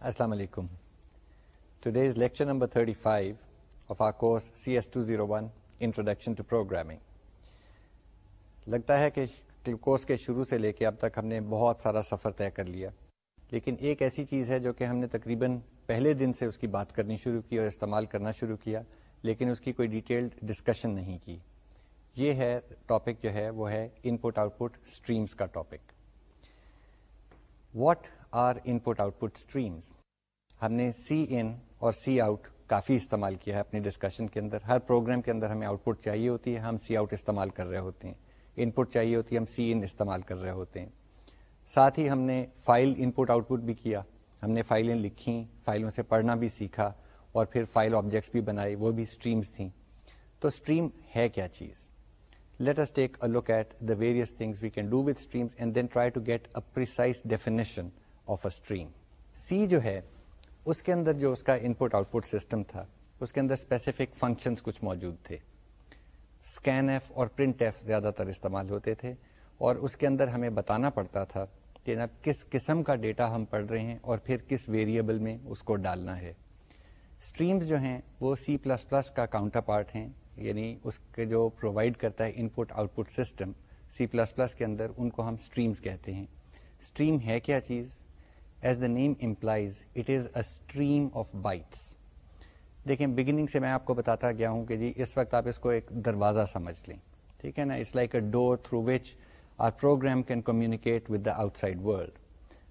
السلام علیکم today is lecture number 35 of our course C S two zero one introduction to programming لگتا ہے کہ کورس کے شروع سے لے کے اب تک ہم نے بہت سارا سفر طے کر لیا۔ لیکن ایک ایسی چیز ہے جو کہ ہم نے تقریباً پہلے دن سے اس کی بات کرنی شروع کی اور استعمال کرنا شروع کیا، لیکن اس کی کوئی ڈیٹیلڈ ڈسکشن نہیں کی۔ یہ ہے ٹاپک جو ہے، وہ ہے input output streams کا topic what are input output streams ہم نے سی ان اور سی آؤٹ کافی استعمال کیا ہے اپنی ڈسکشن کے اندر. ہر پروگرام کے اندر ہمیں آؤٹ پٹ چاہیے ہوتی ہے. ہم سی آؤٹ استعمال کر رہے ہوتے ہیں. ان پٹ چاہیے ہوتی ہے. ہم سی ان استعمال کر رہے ہوتے ہیں. ساتھ ہی ہم نے file input output بھی کیا. ہم نے فائلیں لکھی، فائلوں سے پڑھنا بھی سیکھا اور پھر فائل آبجیکٹس بھی بنائے وہ بھی اسٹریمس تھیں. تو اسٹریم ہے کیا چیز؟ Let's take a look at the various things we can do with streams and then try to get a precise definition of a stream C جو ہے، اس کے اندر جو اس کا input output system تھا، اس کے اندر اسپیسیفک فنکشنس کچھ موجود تھے. اسکین ایف اور پرنٹ ایف زیادہ تر استعمال ہوتے تھے اور اس کے اندر ہمیں بتانا پڑتا تھا کہ جناب کس قسم کا ڈیٹا ہم پڑھ رہے ہیں اور پھر کس ویریبل میں اس کو ڈالنا ہے. اسٹریمز جو ہیں، وہ سی پلس پلس کا کاؤنٹر پارٹ ہیں یعنی اس کے جو پرووائڈ کرتا ہے input output system C plus plus کے اندر ان کو ہم اسٹریمز کہتے ہیں. اسٹریم ہے کیا چیز؟ As the name implies it is a stream of bytes دیکھیں بگننگ سے میں آپ کو بتاتا گیا ہوں کہ جی اس وقت آپ اس کو ایک دروازہ سمجھ لیں۔ ٹھیک ہے نا؟ It's like a door through which our program can communicate with the outside world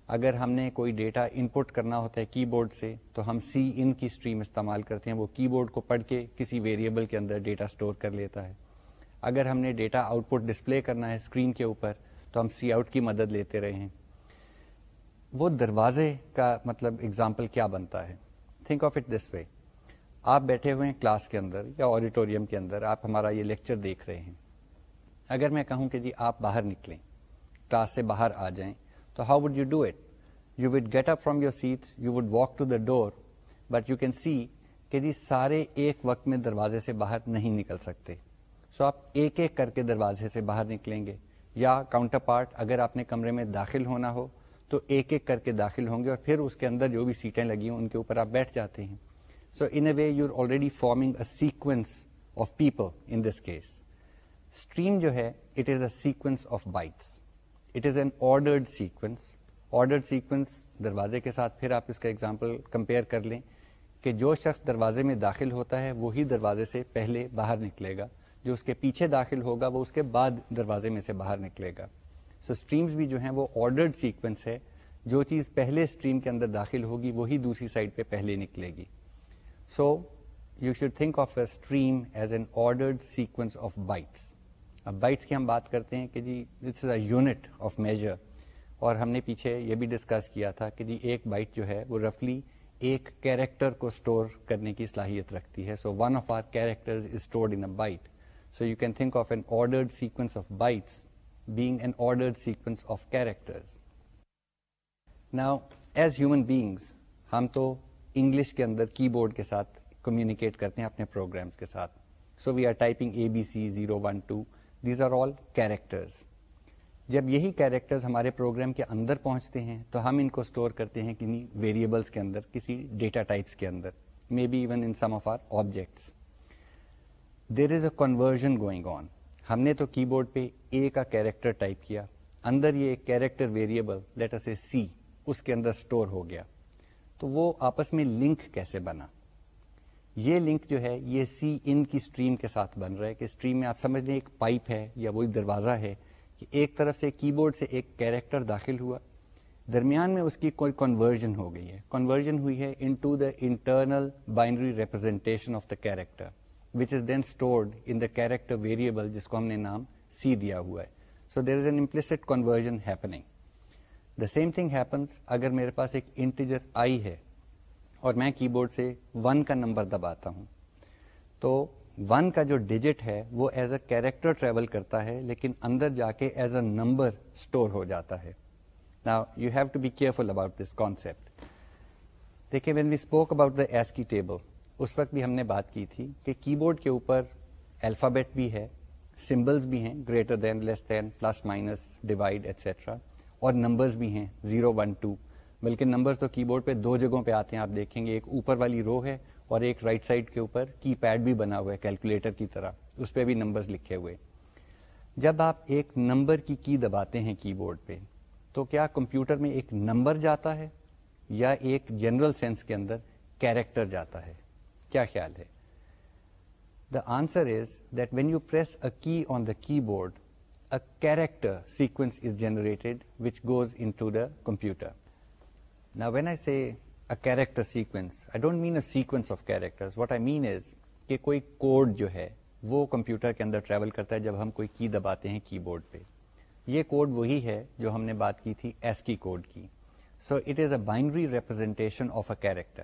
اگر ہم نے کوئی ڈیٹا ان پٹ کرنا ہوتا ہے کی بورڈ سے، تو ہم سی ان کی اسٹریم استعمال کرتے ہیں۔ وہ کی بورڈ کو پڑھ کے کسی ویریبل کے اندر ڈیٹا اسٹور کر لیتا ہے۔ اگر ہم نے ڈیٹا آؤٹ پٹ ڈسپلے کرنا ہے اسکرین کے اوپر، تو ہم سی آؤٹ کی مدد لیتے رہے ہیں۔ وہ دروازے کا مطلب اگزامپل کیا بنتا ہے؟ Think of it this way آپ بیٹھے ہوئے ہیں کلاس کے اندر یا آڈیٹوریم کے اندر، آپ ہمارا یہ لیکچر دیکھ رہے ہیں۔ اگر میں کہوں کہ جی آپ باہر نکلیں کلاس سے باہر آ جائیں، تو how would you do it you would get up from your seats you would walk to the door but you can see کہ جی سارے ایک وقت میں دروازے سے باہر نہیں نکل سکتے۔ سو so آپ ایک ایک کر کے دروازے سے باہر نکلیں گے، یا کاؤنٹر پارٹ اگر آپ نے کمرے میں داخل ہونا ہو تو ایک ایک کر کے داخل ہوں گے اور پھر اس کے اندر جو بھی سیٹیں لگی ہوں ان کے اوپر آپ بیٹھ جاتے ہیں۔ So in a way you are already forming a sequence of people in this case stream جو ہے it is a sequence of bytes it is an ordered sequence ordered sequence دروازے کے ساتھ پھر آپ اس کا ایگزامپل کمپیئر کر لیں کہ جو شخص دروازے میں داخل ہوتا ہے، وہی دروازے سے پہلے باہر نکلے گا۔ جو اس کے پیچھے داخل ہوگا، وہ اس کے بعد دروازے میں سے باہر نکلے گا۔ سو اسٹریمس بھی جو ہیں وہ آرڈرڈ سیکوینس ہے. جو چیز پہلے اسٹریم کے اندر داخل ہوگی، وہی دوسری سائڈ پہ پہلے نکلے گی. So you should think of a stream as an ordered sequence of bytes اب بائٹس کی ہم بات کرتے ہیں کہ جی this is a unit of measure اور ہم نے پیچھے یہ بھی ڈسکس کیا تھا کہ جی ایک بائٹ جو ہے وہ رفلی ایک کیریکٹر کو اسٹور کرنے کی صلاحیت رکھتی ہے. So one of our character is stored in byte so you can think of an ordered sequence of bytes being an ordered sequence of characters now as human beings ہم تو English کے اندر keyboard کے ساتھ communicate کرتے ہیں اپنے programs کے ساتھ. So we are typing A B C zero one two these are all characters جب یہی کیریکٹرز ہمارے پروگرام کے اندر پہنچتے ہیں، تو ہم ان کو اسٹور کرتے ہیں کسی ویریبلس کے اندر، کسی ڈیٹا ٹائپس کے اندر. May be even in some of our objects there is a conversion going on ہم نے تو کی بورڈ پہ اے کا کیریکٹر ٹائپ کیا، اندر یہ ایک character variable let a C اس کے اندر اسٹور ہو گیا۔ تو وہ آپس میں لنک کیسے بنا؟ یہ لنک جو ہے، یہ سی ان کی اسٹریم کے ساتھ بن رہا ہے کہ اسٹریم میں آپ سمجھ لیں ایک پائپ ہے یا وہی دروازہ ہے کہ ایک طرف سے کی بورڈ سے ایک کیریکٹر داخل ہوا۔ درمیان میں اس کی کوئی کنورژن ہو گئی ہے۔ کنورژن ہوئی ہے into the internal binary representation of the character which is then stored in the character variable جس کو ہم نے نام سی دیا ہوا ہے۔ So there is an implicit conversion happening the same thing happens اگر میرے پاس ایک انٹیجر آئی ہے اور میں کی بورڈ سے ون کا نمبر دباتا ہوں۔ تو ون کا جو ڈیجٹ ہے وہ ایز اے کیریکٹر ٹریول کرتا ہے لیکن اندر جا کے ایز اے نمبر اسٹور ہو جاتا ہے۔ نا you have to be careful about this concept دیکھیے when we spoke about the ASCII table اس وقت بھی ہم نے بات کی تھی کہ کی بورڈ کے اوپر الفابیٹ بھی ہے سمبلس بھی ہیں، greater than, less than, plus minus, divide etcetera اور نمبرز بھی ہیں، زیرو، ون، ٹو۔ بلکہ نمبر تو کی بورڈ پہ دو جگہوں پہ آتے ہیں، آپ دیکھیں گے، ایک اوپر والی رو ہے اور ایک رائٹ سائڈ کے اوپر کی پیڈ بھی بنا ہوا ہے، کیلکولیٹر کی طرح۔ اس پہ بھی نمبرز لکھے ہوئے۔ جب آپ ایک نمبر کی کی دباتے ہیں کی بورڈ پہ، تو کیا کمپیوٹر میں ایک نمبر جاتا ہے یا ایک جنرل سینس کے اندر کیریکٹر جاتا ہے؟ کیا خیال ہے؟ The answer is that when you press a key on the keyboard a character sequence is generated which goes into the computer نا when I see a character sequence I don't mean a sequence of character what I mean is کہ کوئی code جو ہے وہ computer کے اندر travel کرتا ہے جب ہم کوئی کی دباتے ہیں کی بورڈ پہ. یہ کوڈ وہی ہے جو ہم نے بات کی تھی ایس کی کوڈ کی. So it is a binary representation of a character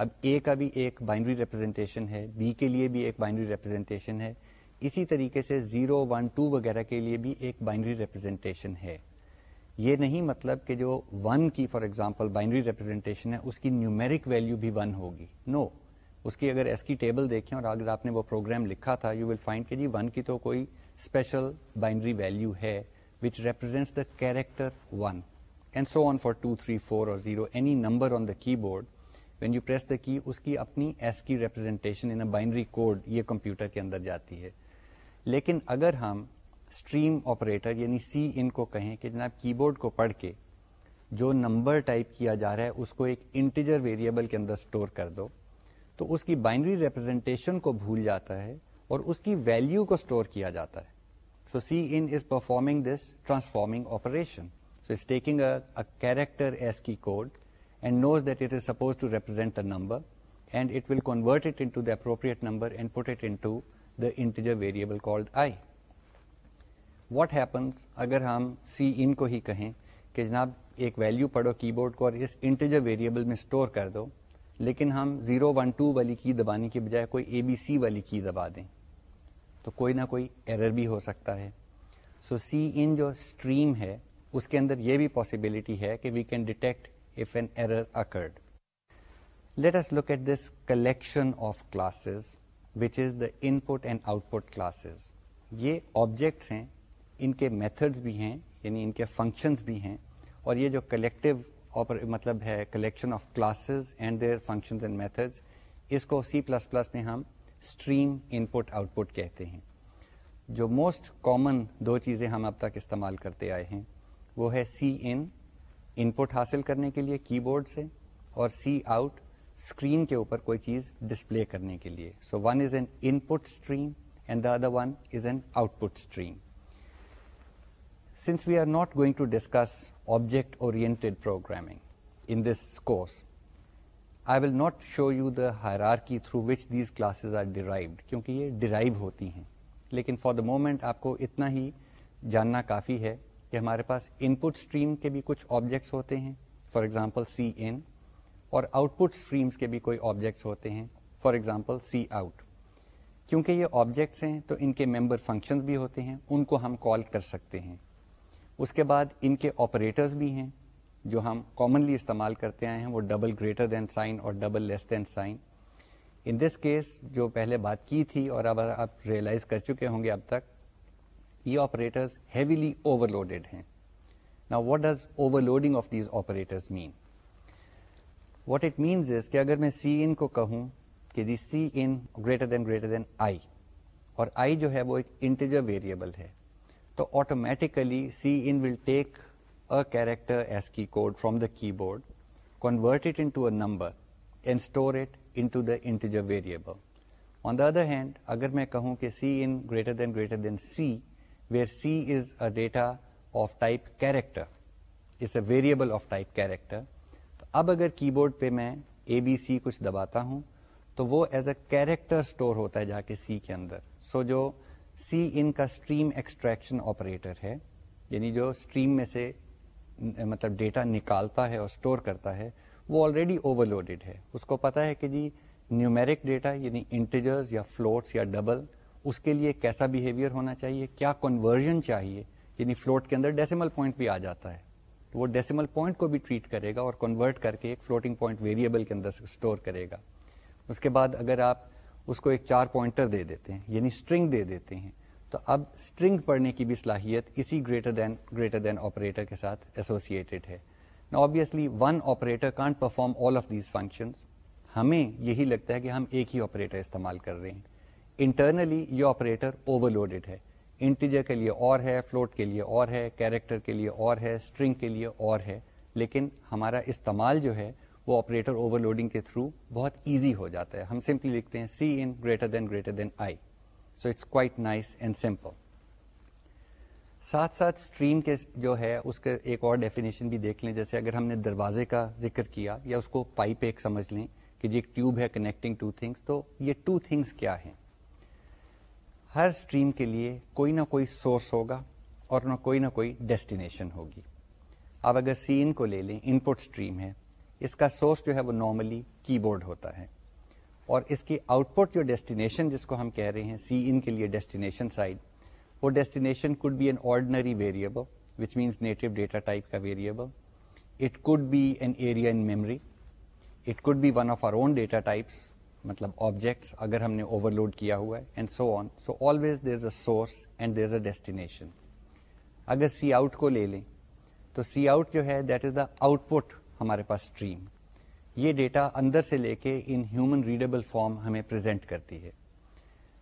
اب اے کا بھی ایک بائنڈری ریپرزینٹیشن ہے بی کے لیے بھی ایک بائنڈری ریپرزینٹیشن ہے. اسی طریقے سے زیرو ون ٹو وغیرہ کے لیے بھی ایک بائنڈری ریپرزینٹیشن ہے. یہ نہیں مطلب کہ جو ون کی فار ایگزامپل بائنڈری ریپرزینٹیشن ہے، اس کی نیومیرک ویلو بھی ون ہوگی. نو no. اس کی اگر ایس کی ٹیبل دیکھیں اور اگر آپ نے وہ پروگرام لکھا تھا یو ول فائنڈ کہ جی ون کی تو کوئی اسپیشل بائنڈری ویلو ہے which represents the character one and so on for two three four اور zero any number on the keyboard when you press the key اس کی اپنی ASCII representation in binary code یہ computer کے اندر جاتی ہے لیکن اگر ہم اسٹریم آپریٹر یعنی سی ان کو کہیں کہ جناب کی بورڈ کو پڑھ کے جو نمبر ٹائپ کیا جا رہا ہے اس کو ایک انٹیجر ویریبل کے اندر اسٹور کر دو تو اس کی بائنڈری ریپرزینٹیشن کو بھول جاتا ہے اور اس کی ویلیو کو اسٹور کیا جاتا ہے so cin is performing this transforming operation so is taking character ASCII code and knows that it is supposed to represent the number and it will convert it into the appropriate number and put it into the integer variable called I what happens اگر ہم سی in کو ہی کہیں کہ جناب ایک value پڑھو keyboard کو اور اس انٹیجر ویریبل میں اسٹور کر دو لیکن ہم زیرو ون ٹو والی کی دبانے کے بجائے کوئی اے بی سی والی کی دبا دیں تو کوئی نہ کوئی ایرر بھی ہو سکتا ہے سو سی ان جو اسٹریم ہے اس کے اندر یہ بھی پاسبلٹی ہے کہ we can detect if an error occurred let's look at this collection of classes which is the input and output classes یہ آبجیکٹس ہیں ان کے میتھڈز بھی ہیں یعنی ان کے فنکشنز بھی ہیں اور یہ جو کلیکٹو مطلب ہے collection of classes and their functions and methods اس کو سی پلس پلس میں ہم اسٹریم ان پٹ آؤٹ پٹ کہتے ہیں جو موسٹ کامن دو چیزیں ہم اب تک استعمال کرتے آئے ہیں وہ ہے سی ان ان پٹ حاصل کرنے کے لیے کی بورڈ سے اور سی آؤٹ اسکرین کے اوپر کوئی چیز ڈسپلے کرنے کے لیے۔ So one is an input stream and the other one is an output stream since we are not going to discuss object oriented programming in this course I will not show you the hierarchy through which these classes are derived کیونکہ یہ drive ہوتی ہیں۔ لیکن for the moment آپ کو اتنا ہی جاننا کافی ہے کہ ہمارے پاس ان پٹ اسٹریم کے بھی کچھ آبجیکٹس ہوتے ہیں. فار ایگزامپل سی ان اور آؤٹ پٹ اسٹریمس کے بھی کوئی آبجیکٹس ہوتے ہیں. فار ایگزامپل سی آؤٹ کیونکہ یہ آبجیکٹس ہیں تو ان کے ممبر فنکشنز بھی ہوتے ہیں. ان کو ہم کال کر سکتے ہیں. اس کے بعد ان کے آپریٹرز بھی ہیں جو ہم کامنلی استعمال کرتے آئے ہیں. وہ ڈبل گریٹر دین سائن اور double less than sign in this case جو پہلے بات کی تھی اور اب آپ ریئلائز کر چکے ہوں گے اب تک یہ آپریٹرز ہیویلی اوور لوڈیڈ ہیں نا what does overloading of these operators mean what it means is کہ اگر میں سی ان کو کہوں کہ the C in greater than greater than I اور آئی جو ہے وہ ایک انٹیجر ویریبل ہے تو automatically cin will take a character as key code from the keyboard, convert it into a number and store it into the integer variable. On the other hand, agar main kahun ki C in greater than greater than C, where C is a data of type character, it's a variable of type character, تو اب اگر keyboard پہ میں اے B سی کچھ دباتا ہوں تو وہ as a character store ہوتا ہے جا کے سی کے اندر. سو so جو سی ان کا اسٹریم ایکسٹریکشن آپریٹر ہے یعنی جو اسٹریم میں سے مطلب ڈیٹا نکالتا ہے اور اسٹور کرتا ہے وہ آلریڈی اوور لوڈیڈ ہے. اس کو پتا ہے کہ جی نیومیرک ڈیٹا یعنی انٹیجرز یا فلوٹس یا ڈبل اس کے لیے کیسا بیہیویئر ہونا چاہیے؟ کیا کنورژن چاہیے؟ یعنی فلوٹ کے اندر ڈیسیمل پوائنٹ بھی آ جاتا ہے۔ وہ ڈیسیمل پوائنٹ کو بھی ٹریٹ کرے گا اور کنورٹ کر کے ایک فلوٹنگ پوائنٹ ویریبل کے اندر اسٹور کرے گا۔ اس کے بعد اگر آپ اس کو ایک چار پوائنٹر دے دیتے ہیں یعنی اسٹرنگ دے دیتے ہیں، تو اب اسٹرنگ پڑھنے کی بھی صلاحیت اسی greater than greater than operator کے ساتھ ایسوسیٹیڈ ہے۔ Obviously one operator can't perform all of these functions ہمیں یہی لگتا ہے کہ ہم ایک ہی آپریٹر استعمال کر رہے ہیں۔ انٹرنلی یہ آپریٹر اوور لوڈیڈ ہے. انٹیجر کے لیے اور ہے فلوٹ کے لیے اور ہے کیریکٹر کے لیے اور ہے اسٹرنگ کے لیے اور ہے. لیکن ہمارا استعمال جو ہے، وہ آپریٹر اوور لوڈنگ کے تھرو بہت ایزی ہو جاتا ہے. ہم سمپلی لکھتے ہیں cin greater than greater than I so it's quite nice and simple ساتھ ساتھ اسٹریم کے جو ہے، اس کے ایک اور ڈیفینیشن بھی دیکھ لیں. جیسے اگر ہم نے دروازے کا ذکر کیا یا اس کو پائپ ایک سمجھ لیں کہ یہ ایک ٹیوب ہے کنیکٹنگ ٹو تھنگس تو یہ ٹو تھنگس کیا ہیں؟ ہر اسٹریم کے لیے کوئی نہ کوئی سورس ہوگا اور نہ کوئی نہ کوئی ڈیسٹینیشن ہوگی۔ اب اگر سی ان کو لے لیں ان پٹ اسٹریم ہے۔ اس کا سورس جو ہے وہ نارملی کی بورڈ ہوتا ہے۔ اور اس کی آؤٹ پٹ جو ڈیسٹینیشن جس کو ہم کہہ رہے ہیں سی ان کے لیے ڈیسٹینیشن سائڈ وہ destination could be an ordinary variable which means native data type کا variable it could be an area in memory it could be one of our own data types مطلب آبجیکٹس اگر ہم نے overload کیا ہوا ہے and so on so always there is a source and there is a destination اگر C out کو لے لیں تو سی آؤٹ جو ہے that is the output ہمارے پاس اسٹریم یہ ڈیٹا اندر سے لے کے ان ہیومن ریڈیبل فارم ہمیں پرزینٹ کرتی ہے.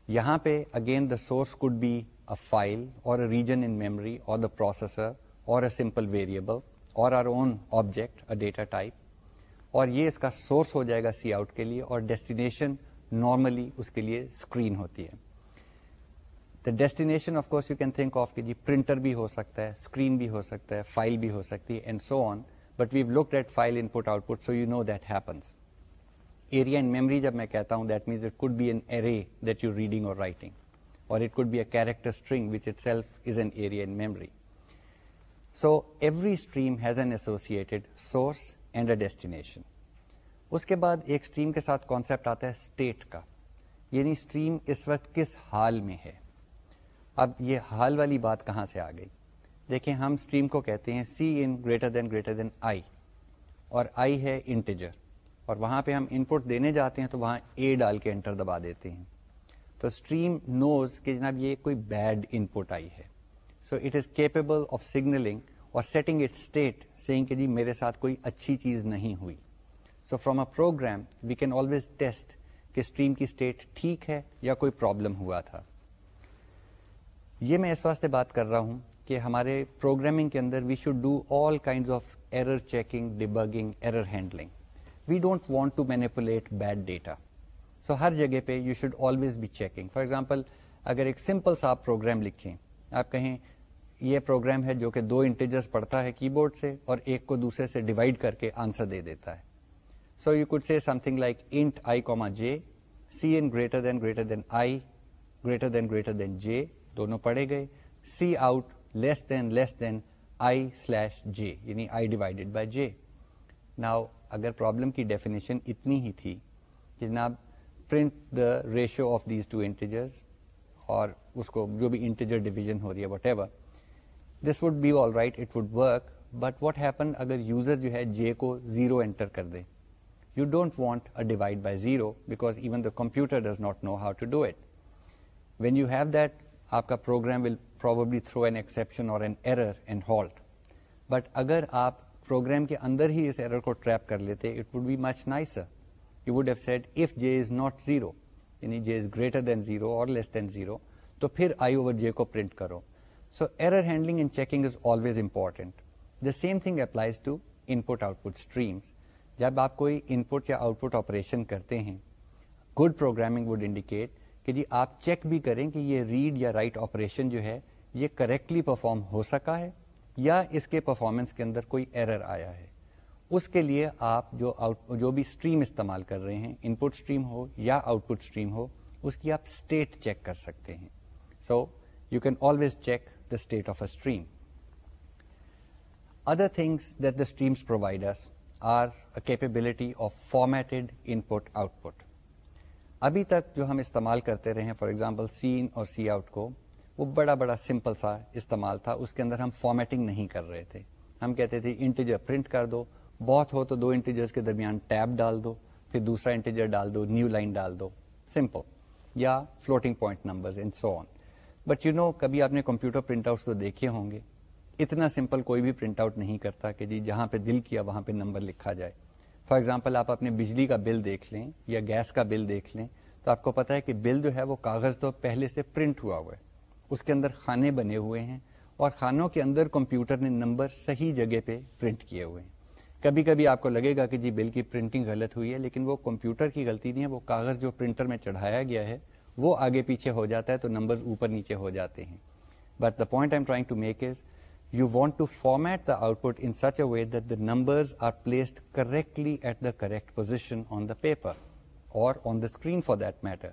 یہاں پہ again the source could be a file or a region in memory or the processor or a simple variable or our own object a data type اور یہ اس کا source ہو جائے گا سی آؤٹ کے لیے اور ڈیسٹینیشن نارملی اس کے لیے اسکرین ہوتی ہے۔ The destination of course you can think of کہ جی پرنٹر بھی ہو سکتا ہے اسکرین بھی ہو سکتا ہے فائل بھی ہو سکتی ہے and so on but we've look at file input output so you know that happens area in memory جب میں کہتا ہوں that means it could be an array that you reading or writing or it could be a character string which itself is an area in memory so every stream has an associated source and a destination اس کے بعد ایک stream کے ساتھ concept آتا ہے state کا یعنی stream اس وقت کس حال میں ہے۔ اب یہ حال والی بات کہاں سے آ گئی؟ دیکھیں ہم اسٹریم کو کہتے ہیں سی ان greater than greater than I اور آئی ہے انٹیجر اور وہاں پہ ہم ان پٹ دینے جاتے ہیں تو وہاں اے ڈال کے انٹر دبا دیتے ہیں۔ تو اسٹریم نوز کہ جناب یہ کوئی بیڈ ان پٹ آئی ہے۔ So it is capable of signalling اور سیٹنگ اٹ اسٹیٹ سینگ کہ جی میرے ساتھ کوئی اچھی چیز نہیں ہوئی۔ So from a program we can always test کہ اسٹریم کی اسٹیٹ ٹھیک ہے یا کوئی پرابلم ہوا تھا۔ یہ میں اس واسطے بات کر رہا ہوں کہ ہمارے پروگرامنگ کے اندر we should do all kind of error checking debugging error handling we don't want to manipulate bad data so ہر جگہ پہ you should always be checking for example اگر ایک سمپل سا آپ پروگرام لکھیں، آپ کہیں یہ پروگرام ہے جو کہ دو انٹیجرز پڑھتا ہے کی بورڈ سے اور ایک کو دوسرے سے ڈیوائڈ کر کے آنسر دے دیتا ہے۔ So you could see something like int i comma j cin greater than greater than i greater than greater than j دونوں پڑھے گئے C out less than less than آئی سلیش جے یعنی I divided by J now اگر problem کی definition اتنی ہی تھی کہ جناب print the ratio of these two integers اور اس کو جو بھی انٹیجر ڈیویژن ہو رہی ہے whatever this would be all right, it would work, but what happen اگر یوزر جو ہے جے کو زیرو انٹر کر دے؟ You don't want a divide by zero because even the computer does not know how to do it. When you have that, آپ کا program will probably throw an exception or an error and halt. But اگر آپ program کے اندر ہی اس error کو trap کر لیتے، it would be much nicer. You would have set if J is not zero یعنی J is greater than zero or less than zero تو پھر آئی اوور جے کو پرنٹ کرو۔ So error handling and checking is always important the same thing applies to input output streams جب آپ کوئی input یا output operation کرتے ہیں گڈ پروگرامنگ وڈ انڈیکیٹ کہ جی آپ چیک بھی کریں کہ یہ ریڈ یا رائٹ آپریشن جو ہے، یہ کریکٹلی پرفارم ہو سکا ہے یا اس کے پرفارمنس کے اندر کوئی ایرر آیا ہے. اس کے لیے آپ جو آؤٹ جو بھی اسٹریم استعمال کر رہے ہیں ان پٹ اسٹریم ہو یا آؤٹ پٹ اسٹریم ہو، اس کی آپ اسٹیٹ چیک کر سکتے ہیں. So you can always check the state of a stream other things that the streams providers are capability of formatted input output ابھی تک جو ہم استعمال کرتے رہے ہیں فار ایگزامپل سی ان اور سی آؤٹ کو وہ بڑا بڑا سمپل سا استعمال تھا اس کے اندر ہم فارمیٹنگ نہیں کر رہے تھے ہم کہتے تھے انٹیجر پرنٹ کر دو بہت ہو تو دو انٹیجرز کے درمیان ٹیب ڈال دو پھر دوسرا انٹیجر ڈال دو نیو لائن ڈال دو سمپل یا floating point number and so on but you know کبھی آپ نے کمپیوٹر پرنٹ آؤٹ تو دیکھے ہوں گے اتنا سمپل کوئی بھی پرنٹ آؤٹ نہیں کرتا کہ جی جہاں پہ دل کیا وہاں پہ نمبر لکھا جائے فار ایگزامپل آپ اپنے بجلی کا بل دیکھ لیں یا گیس کا بل دیکھ لیں تو آپ کو پتا ہے کہ بل جو ہے وہ کاغذ تو پہلے سے پرنٹ ہوا ہوا ہے اس کے اندر خانے بنے ہوئے ہیں اور خانوں کے اندر کمپیوٹر نے نمبر صحیح جگہ پہ پرنٹ کیے ہوئے ہیں کبھی کبھی آپ کو لگے گا کہ جی بل کی پرنٹنگ غلط ہوئی ہے لیکن وہ کمپیوٹر کی غلطی نہیں ہے وہ کاغذ جو پرنٹر میں چڑھایا گیا ہے وہ آگے پیچھے ہو جاتا ہے تو نمبر اوپر نیچے ہو جاتے ہیں۔ But the point I am trying to make is you want to format the output in such a way that the numbers are placed correctly at the correct position on the paper or on the screen for that matter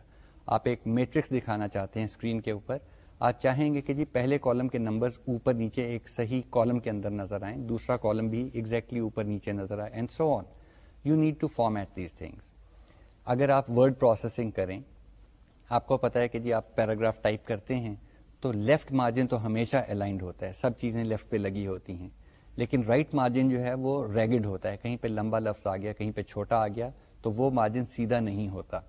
آپ ایک matrix دکھانا چاہتے ہیں screen کے اوپر۔ آپ چاہیں گے کہ جی پہلے کالم کے نمبر اوپر نیچے ایک صحیح کالم کے اندر نظر آئیں، دوسرا کالم بھی ایگزیکٹلی اوپر نیچے نظر آئے and so on you need to format these things اگر آپ ورڈ پروسیسنگ کریں آپ کو پتا ہے کہ جی آپ پیراگراف ٹائپ کرتے ہیں تو لیفٹ مارجن تو ہمیشہ الائنڈ ہوتا ہے، سب چیزیں لیفٹ پہ لگی ہوتی ہیں۔ لیکن رائٹ right مارجن جو ہے وہ ریگڈ ہوتا ہے، کہیں پہ لمبا لفظ آ گیا، کہیں پہ چھوٹا آ گیا، تو وہ مارجن سیدھا نہیں ہوتا۔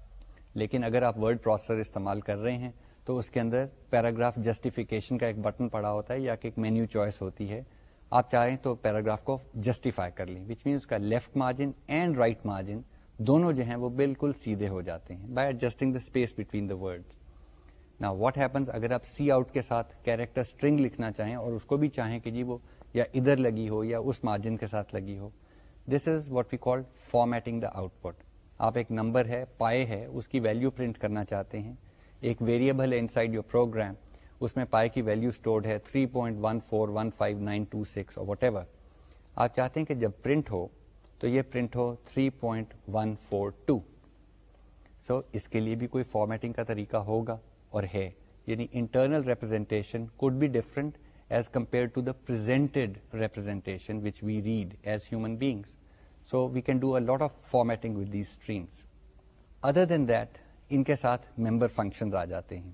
لیکن اگر آپ ورڈ پروسیسر استعمال کر رہے ہیں، تو اس کے اندر پیراگراف جسٹیفیکیشن کا ایک بٹن پڑا ہوتا ہے یا کہ ایک مینیو چوائس ہوتی ہے۔ آپ چاہیں تو پیراگراف کو جسٹیفائی کر لیں وچ مینس کا left margin and right margin دونوں جو ہیں وہ بالکل سیدھے ہو جاتے ہیں by adjusting the space between the word نا واٹ ہیپنس اگر آپ سی آؤٹ کے ساتھ کیریکٹر اسٹرنگ لکھنا چاہیں اور اس کو بھی چاہیں کہ جی وہ یا ادھر لگی ہو یا اس مارجن کے ساتھ لگی ہو this is what we call formatting the output آپ ایک نمبر ہے، پائے ہے، اس کی ویلو پرنٹ کرنا چاہتے ہیں۔ ایک ویریبل ہے انسائڈ یور پروگرام اس میں پائے کی ویلو اسٹورڈ ہے 3.1415926 اور وٹ ایور آپ چاہتے ہیں کہ جب پرنٹ ہو تو یہ پرنٹ ہو 3.142 سو so, اس کے لیے بھی کوئی فارمیٹنگ کا طریقہ ہوگا اور ہے. یعنی internal representation could be different as compare to the presented representation which we read as human beings so we can do a lot of formatting with these streams other than that ان کے ساتھ member functions آ جاتے ہیں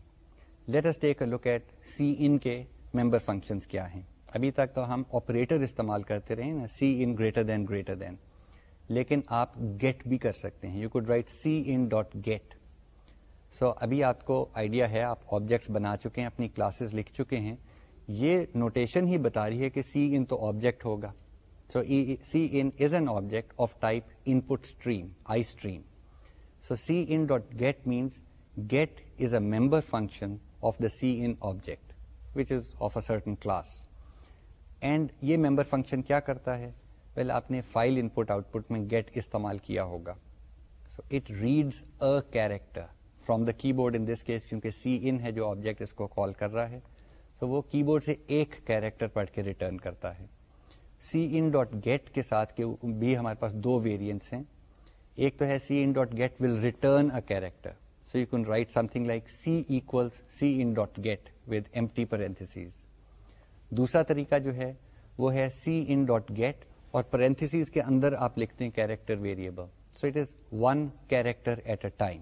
let's take a look at C in کے member functions کیا ہیں ابھی تک تو ہم آپریٹر استعمال کرتے رہے نا سی ان گریٹر دین گریٹر دین لیکن آپ گیٹ بھی کر سکتے ہیں. You could write C in dot get so ابھی آپ کو آئیڈیا ہے. آپ آبجیکٹس بنا چکے ہیں. اپنی کلاسز لکھ چکے ہیں. یہ نوٹیشن ہی بتا رہی ہے کہ سی ان تو آبجیکٹ ہوگا. So C in is an object of type input stream I stream So e, e, cin dot get means get is a member function of the cin object which is of a certain class. And یہ member function کیا کرتا ہے؟ Well آپ نے file input out put میں get استعمال کیا ہوگا. So it reads a character from the keyboard in this case کیونکہ سی ان ہے جو آبجیکٹ اس کو کال کر رہا ہے. سو وہ کی بورڈ سے ایک کیریکٹر پڑھ کے ریٹرن کرتا ہے. سی ان ڈاٹ گیٹ کے ساتھ بھی ہمارے پاس دو ویریئنٹس ہیں. ایک تو ہے c in dot get will return a character so you can write something like c equals c in dot get with empty دوسرا طریقہ جو ہے وہ ہے سی ان ڈاٹ گیٹ اور پرنتھس کے اندر آپ لکھتے ہیں character variable so it is one character at a time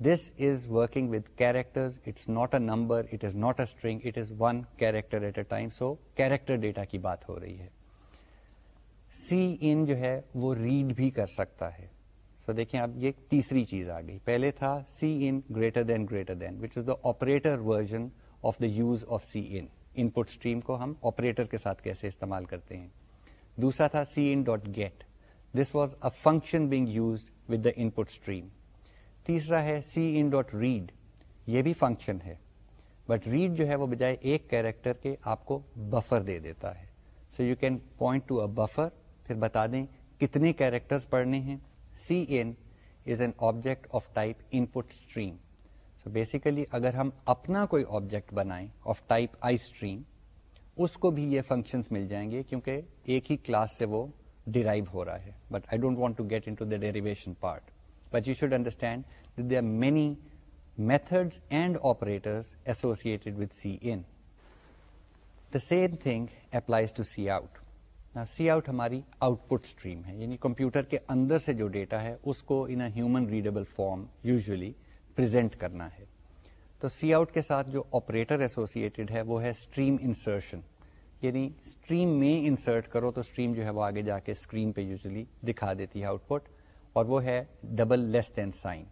this is working with character it's not a number it is not a string it is one character at a time so character data کی بات ہو رہی ہے. سی ان جو ہے وہ red بھی کر سکتا ہے. سو so دیکھیں اب یہ تیسری چیز آ گئی. پہلے تھا C in greater than greater than which is the operator version of the use of C in input stream کو ہم آپریٹر کے ساتھ کیسے استعمال کرتے ہیں؟ دوسرا تھا C in dot get this was a function being used with the input stream تیسرا ہے سی ان ڈاٹ ریڈ یہ بھی فنکشن ہے. بٹ ریڈ جو ہے وہ بجائے ایک کیریکٹر کے آپ کو بفر دے دیتا ہے. So you can point to a buffer پھر بتا دیں کتنے کیریکٹرز پڑھنے ہیں. C in is an object of type input stream so basically اگر ہم اپنا کوئی آبجیکٹ بنائیں آف ٹائپ آئی اسٹریم اس کو بھی یہ فنکشنس مل جائیں گے کیونکہ ایک ہی کلاس سے وہ ڈیرائیو ہو رہا ہے. But I don't want to get into the derivation part but you should understand they are many methods and operators associated with C in the same thing applies to C out C out ہماری output stream ہے یعنی computer کے اندر سے جو data ہے اس کو in human readable form usually present کرنا ہے تو سی آؤٹ کے ساتھ جو آپریٹر ایسوسیٹڈ ہے وہ ہے اسٹریم انسرشن یعنی اسٹریم میں انسرٹ کرو تو اسٹریم جو ہے وہ آگے جا کے اسکرین پہ یوزلی دکھا دیتی ہے آؤٹ پٹ اور وہ ہے double less than sign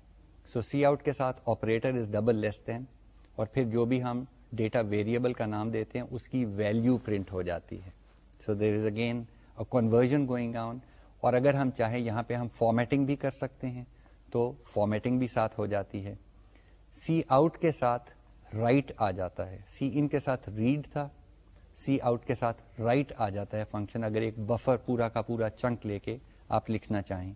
so C out کے ساتھ operator is double less than اور پھر جو بھی ہم ڈیٹا ویریبل کا نام دیتے ہیں اس کی ویلیو پرنٹ ہو جاتی ہے. So there is again conversion going on اور اگر ہم چاہیں یہاں پہ ہم فارمیٹنگ بھی کر سکتے ہیں تو فارمیٹنگ بھی ساتھ ہو جاتی ہے. سی آؤٹ کے ساتھ رائٹ آ جاتا ہے۔ سی ان کے ساتھ ریڈ تھا، سی آؤٹ کے ساتھ رائٹ آ جاتا ہے۔ فنکشن اگر ایک بفر پورا کا پورا چنک لے کے آپ لکھنا چاہیں۔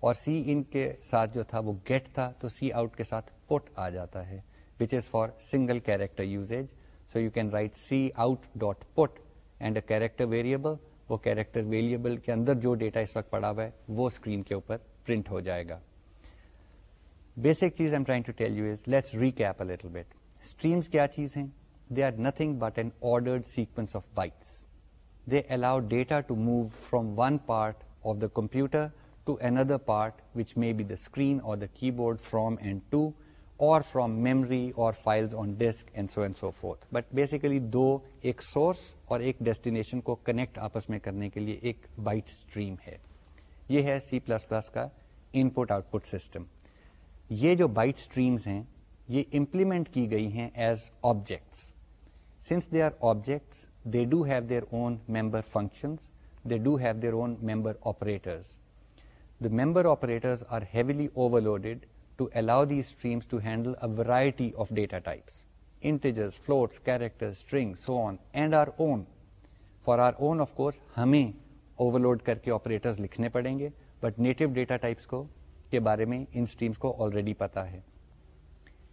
اور سی ان کے ساتھ جو تھا وہ گیٹ تھا، تو سی آؤٹ کے ساتھ پٹ آ جاتا ہے which is for single character usage so you can write C out dot put and a character variable, وہ کیریکٹر ویریبل کے اندر جو ڈیٹا اس وقت پڑا ہوا ہے، وہ اسکرین کے اوپر پرنٹ ہو جائے گا۔ بیسک چیز am trying to tell you is let's recap little bit streams کیا چیز ہیں they are nothing but an ordered sequence of bytes they allow data to move from one part of the computer to another part which may be the screen or the keyboard from and to or from memory or files on disk and so and so forth but basically دو ایک source اور ایک destination کو connect آپس میں کرنے کے لیے ایک بائٹ اسٹریم ہے یہ ہے سی پلس پلس کا input output system یہ جو بائٹ اسٹریمز ہیں یہ امپلیمنٹ کی گئی ہیں as objects since they are objects they do have their own member functions they do have their own member operators the member operators are heavily overloaded to allow these streams to handle a variety of data types. Integers, floats, characters, strings, so on, and our own. For our own, of course, ہمیں overload کر کے operators لکھنے پڑیں گے but native data types کو کے بارے میں ان اسٹریمس کو آلریڈی پتا ہے۔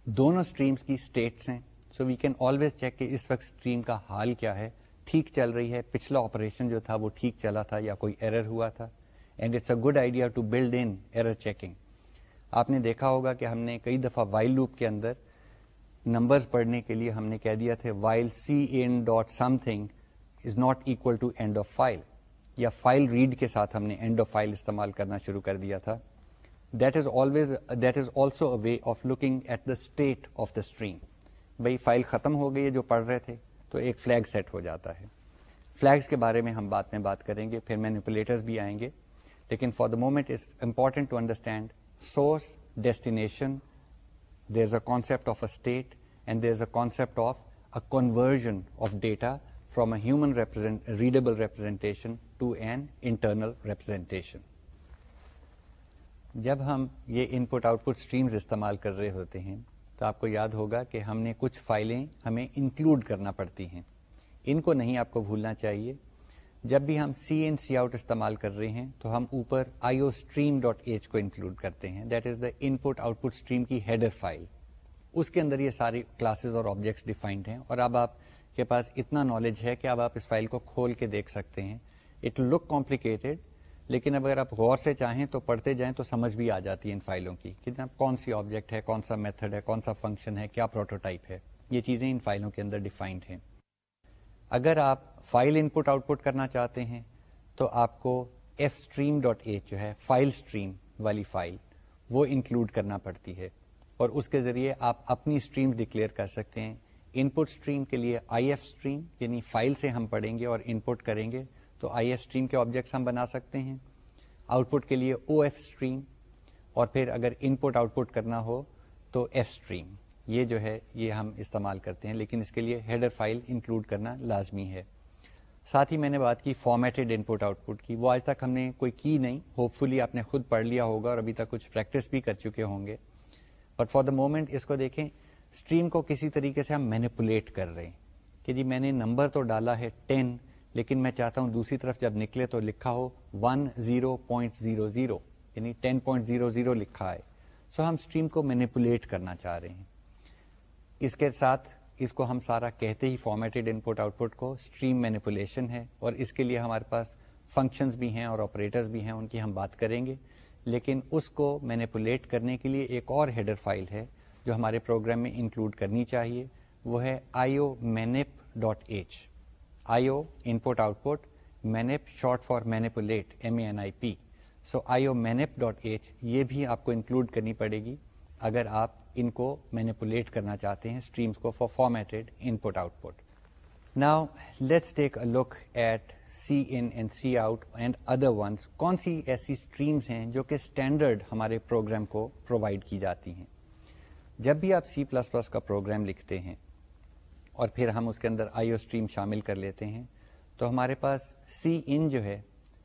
دونوں اسٹریمس کی اسٹیٹس ہیں۔ So we can always check کہ اس وقت اسٹریم کا حال کیا ہے۔ ٹھیک چل رہی ہے۔ پچھلا آپریشن جو تھا وہ ٹھیک چلا تھا یا کوئی ایرر ہوا تھا۔ And it's a good idea to build in error checking آپ نے دیکھا ہوگا کہ ہم نے کئی دفعہ وائل لوپ کے اندر نمبرز پڑھنے کے لیے ہم نے کہہ دیا تھا while C in dot something is not equal to end of file یا فائل ریڈ کے ساتھ ہم نے اینڈ آف فائل استعمال کرنا شروع کر دیا تھا۔ That is always that is also a way of looking at the state of the stream بھائی فائل ختم ہو گئی ہے جو پڑھ رہے تھے، تو ایک فلیگ سیٹ ہو جاتا ہے۔ فلیگس کے بارے میں ہم بات میں بات کریں گے، پھر مینیپولیٹرز بھی آئیں گے۔ لیکن for the moment is important to understand source destination there is a concept of a state and there is a concept of a conversion of data from a human readable representation to an internal representation جب ہم یہ input output streams استعمال کر رہے ہوتے ہیں، تو آپ کو یاد ہوگا کہ ہم نے کچھ فائلیں ہمیں انکلوڈ کرنا پڑتی ہیں۔ ان کو نہیں آپ کو بھولنا چاہیے۔ جب بھی ہم سی این سی آؤٹ استعمال کر رہے ہیں، تو ہم اوپر I O stream dot H کو انکلوڈ کرتے ہیں۔ That is the input output stream کی ہیڈر فائل اس کے اندر یہ ساری کلاسز اور آبجیکٹس ڈیفائنڈ ہیں۔ اور اب آپ کے پاس اتنا نالج ہے کہ اب آپ اس فائل کو کھول کے دیکھ سکتے ہیں۔ اٹ لک کمپلیکیٹڈ لیکن اگر آپ غور سے چاہیں تو پڑھتے جائیں تو سمجھ بھی آ جاتی ہے ان فائلوں کی کہ جناب کون سی آبجیکٹ ہے، کون سا میتھڈ ہے، کون سا فنکشن ہے، کیا پروٹوٹائپ ہے؟ یہ چیزیں ان فائلوں کے اندر ڈیفائنڈ ہیں۔ اگر آپ file input output کرنا چاہتے ہیں تو آپ کو ایف اسٹریم ڈاٹ ایچ جو ہے فائل اسٹریم والی فائل وہ انکلوڈ کرنا پڑتی ہے۔ اور اس کے ذریعے آپ اپنی اسٹریم ڈکلیئر کر سکتے ہیں۔ ان پٹ اسٹریم کے لیے آئی ایف اسٹریم یعنی فائل سے ہم پڑھیں گے اور ان پٹ کریں گے۔ تو آئی ایف اسٹریم کے آبجیکٹس ہم بنا سکتے ہیں، آؤٹ پٹ کے لیے او ایف اسٹریم اور پھر اگر ان پٹ آؤٹ پٹ کرنا ہو تو ایف اسٹریم یہ جو ہے، یہ ہم استعمال کرتے ہیں، لیکن اس کے لیے ہیڈر فائل انکلوڈ کرنا لازمی ہے۔ ساتھ ہی میں نے بات کی formatted input output کی، وہ آج تک ہم نے کوئی کی نہیں۔ ہوپ فلی آپ نے خود پڑھ لیا ہوگا اور ابھی تک کچھ پریکٹس بھی کر چکے ہوں گے۔ بٹ فار دا مومنٹ اس کو دیکھیں اسٹریم کو کسی طریقے سے ہم مینیپولیٹ کر رہے ہیں۔ کہ جی میں نے نمبر تو ڈالا ہے ٹین لیکن میں چاہتا ہوں دوسری طرف جب نکلے تو لکھا ہو one zero point zero zero یعنی ٹین پوائنٹ زیرو زیرو لکھا ہے۔ سو ہم اسٹریم کو مینیپولیٹ کرنا چاہ رہے ہیں۔ اس کے ساتھ اس کو ہم سارا کہتے ہی formatted input output کو اسٹریم مینیپولیشن ہے اور اس کے لیے ہمارے پاس فنکشنز بھی ہیں اور آپریٹرز بھی ہیں، ان کی ہم بات کریں گے۔ لیکن اس کو مینیپولیٹ کرنے کے لیے ایک اور ہیڈر فائل ہے جو ہمارے پروگرام میں انکلوڈ کرنی چاہیے، وہ ہے I O manip dot H I O input output manip short for manipulate M A N I P so I O manip dot H یہ بھی آپ کو انکلوڈ کرنی پڑے گی اگر آپ ان کو مینیپولیٹ کرنا چاہتے ہیں اسٹریمس کو for formatted input output now let's take a look at C in and C out and other ones کون سی ایسی اسٹریمس ہیں جو کہ اسٹینڈرڈ ہمارے پروگرام کو پرووائڈ کی جاتی ہیں؟ جب بھی آپ سی پلس پلس کا پروگرام لکھتے ہیں اور پھر ہم اس کے اندر آئی او اسٹریم شامل کر لیتے ہیں۔ تو ہمارے پاس سی ان جو ہے،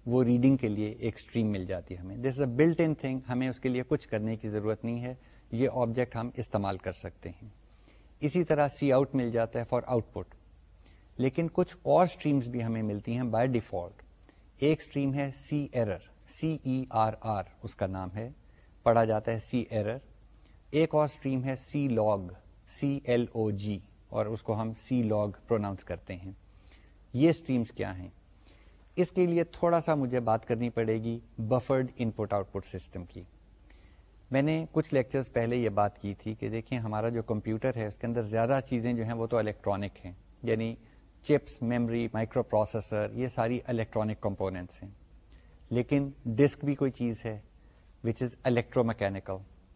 وہ ریڈنگ کے لیے ایک اسٹریم مل جاتی ہے ہمیں۔ This is a built in thing ہمیں اس کے لیے کچھ کرنے کی ضرورت نہیں ہے۔ یہ آبجیکٹ ہم استعمال کر سکتے ہیں۔ اسی طرح سی آؤٹ مل جاتا ہے فار آؤٹ پٹ لیکن کچھ اور اسٹریمز بھی ہمیں ملتی ہیں بائی ڈیفالٹ۔ ایک اسٹریم ہے C error, C E R R, اس کا نام ہے۔ پڑھا جاتا ہے سی ایرر۔ ایک اور اسٹریم ہے clog, C L O G. اور اس کو ہم سی لاگ پروناؤنس کرتے ہیں۔ یہ اسٹریمس کیا ہیں؟ اس کے لیے تھوڑا سا مجھے بات کرنی پڑے گی buffered input output system کی۔ میں نے کچھ لیکچرز پہلے یہ بات کی تھی کہ دیکھیں ہمارا جو کمپیوٹر ہے، اس کے اندر زیادہ چیزیں جو ہیں وہ تو الیکٹرانک ہیں یعنی چپس، میموری مائکرو پروسیسر یہ ساری الیکٹرانک کمپوننٹس ہیں۔ لیکن ڈسک بھی کوئی چیز ہے which is electromechanical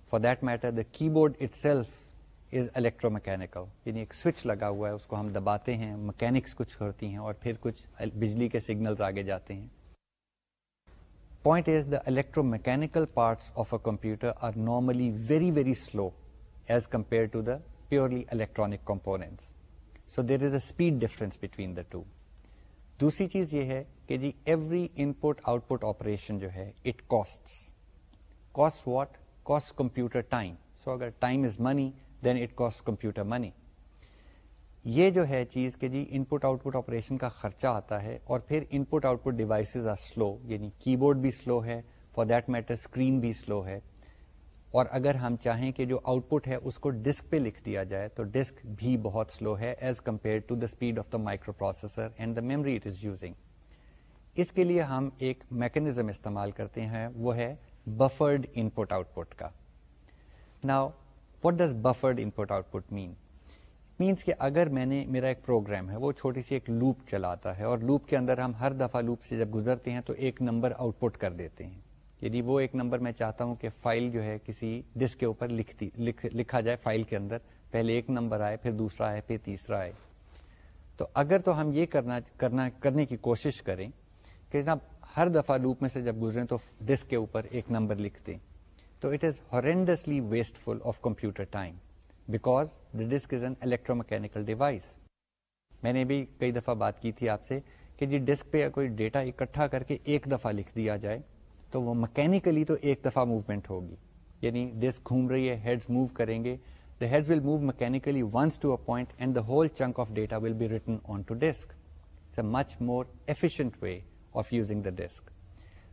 for that matter the keyboard itself is electromechanical یعنی ایک سوئچ لگا ہوا ہے، اس کو ہم دباتے ہیں مکینکس کچھ کرتی ہیں اور پھر کچھ بجلی کے سگنلز آگے جاتے ہیں۔ Point is the electro mechanical parts of a computer are normally very very slow as compare to the purely electronic components so there is a speed difference between the two دوسری چیز یہ ہے کہ جی every input output operation جو ہے it cost cost what cost computer time so اگر time is money then it cost computer money یہ جو ہے چیز کہ جی input output operation کا خرچہ آتا ہے اور پھر input output devices are slow یعنی کی بورڈ بھی سلو ہے فار دیٹ میٹر اسکرین بھی سلو ہے۔ اور اگر ہم چاہیں کہ جو آؤٹ پٹ ہے اس کو ڈسک پہ لکھ دیا جائے تو ڈسک بھی بہت سلو ہے as compare to the speed of the microprocessor and the memory it is using اس کے لیے ہم ایک میکنیزم استعمال کرتے ہیں، وہ ہے buffered input output کا۔ Now what does buffered input output mean means کہ اگر میں نے میرا ایک پروگرام ہے وہ چھوٹی سی ایک لوپ چلاتا ہے اور لوپ کے اندر ہم ہر دفعہ لوپ سے جب گزرتے ہیں تو ایک نمبر آؤٹ پٹ کر دیتے ہیں۔ یعنی وہ ایک نمبر میں چاہتا ہوں کہ فائل جو ہے کسی ڈسک کے اوپر لکھتی لکھ, لکھا جائے فائل کے اندر۔ پہلے ایک نمبر آئے پھر دوسرا آئے پھر تیسرا آئے۔ تو اگر تو ہم یہ کرنا کرنا کرنے کی کوشش کریں کہ جناب ہر دفعہ لوپ میں سے جب گزریں تو ڈسک کے اوپر ایک نمبر لکھتے ہیں تو it is horrendously wasteful of computer time because the disk is an electro mechanical device میں نے بھی کئی دفعہ بات کی تھی آپ سے کہ جی ڈسک پہ کوئی ڈیٹا اکٹھا کر کے ایک دفعہ لکھ دیا جائے تو وہ مکینکلی تو ایک دفعہ موومنٹ ہوگی. یعنی ڈسک گھوم رہی ہے ہیڈز موو کریں گے the heads will move mechanically once to a point and the whole chunk of data will be written on to disk it's a much more efficient way of using the disk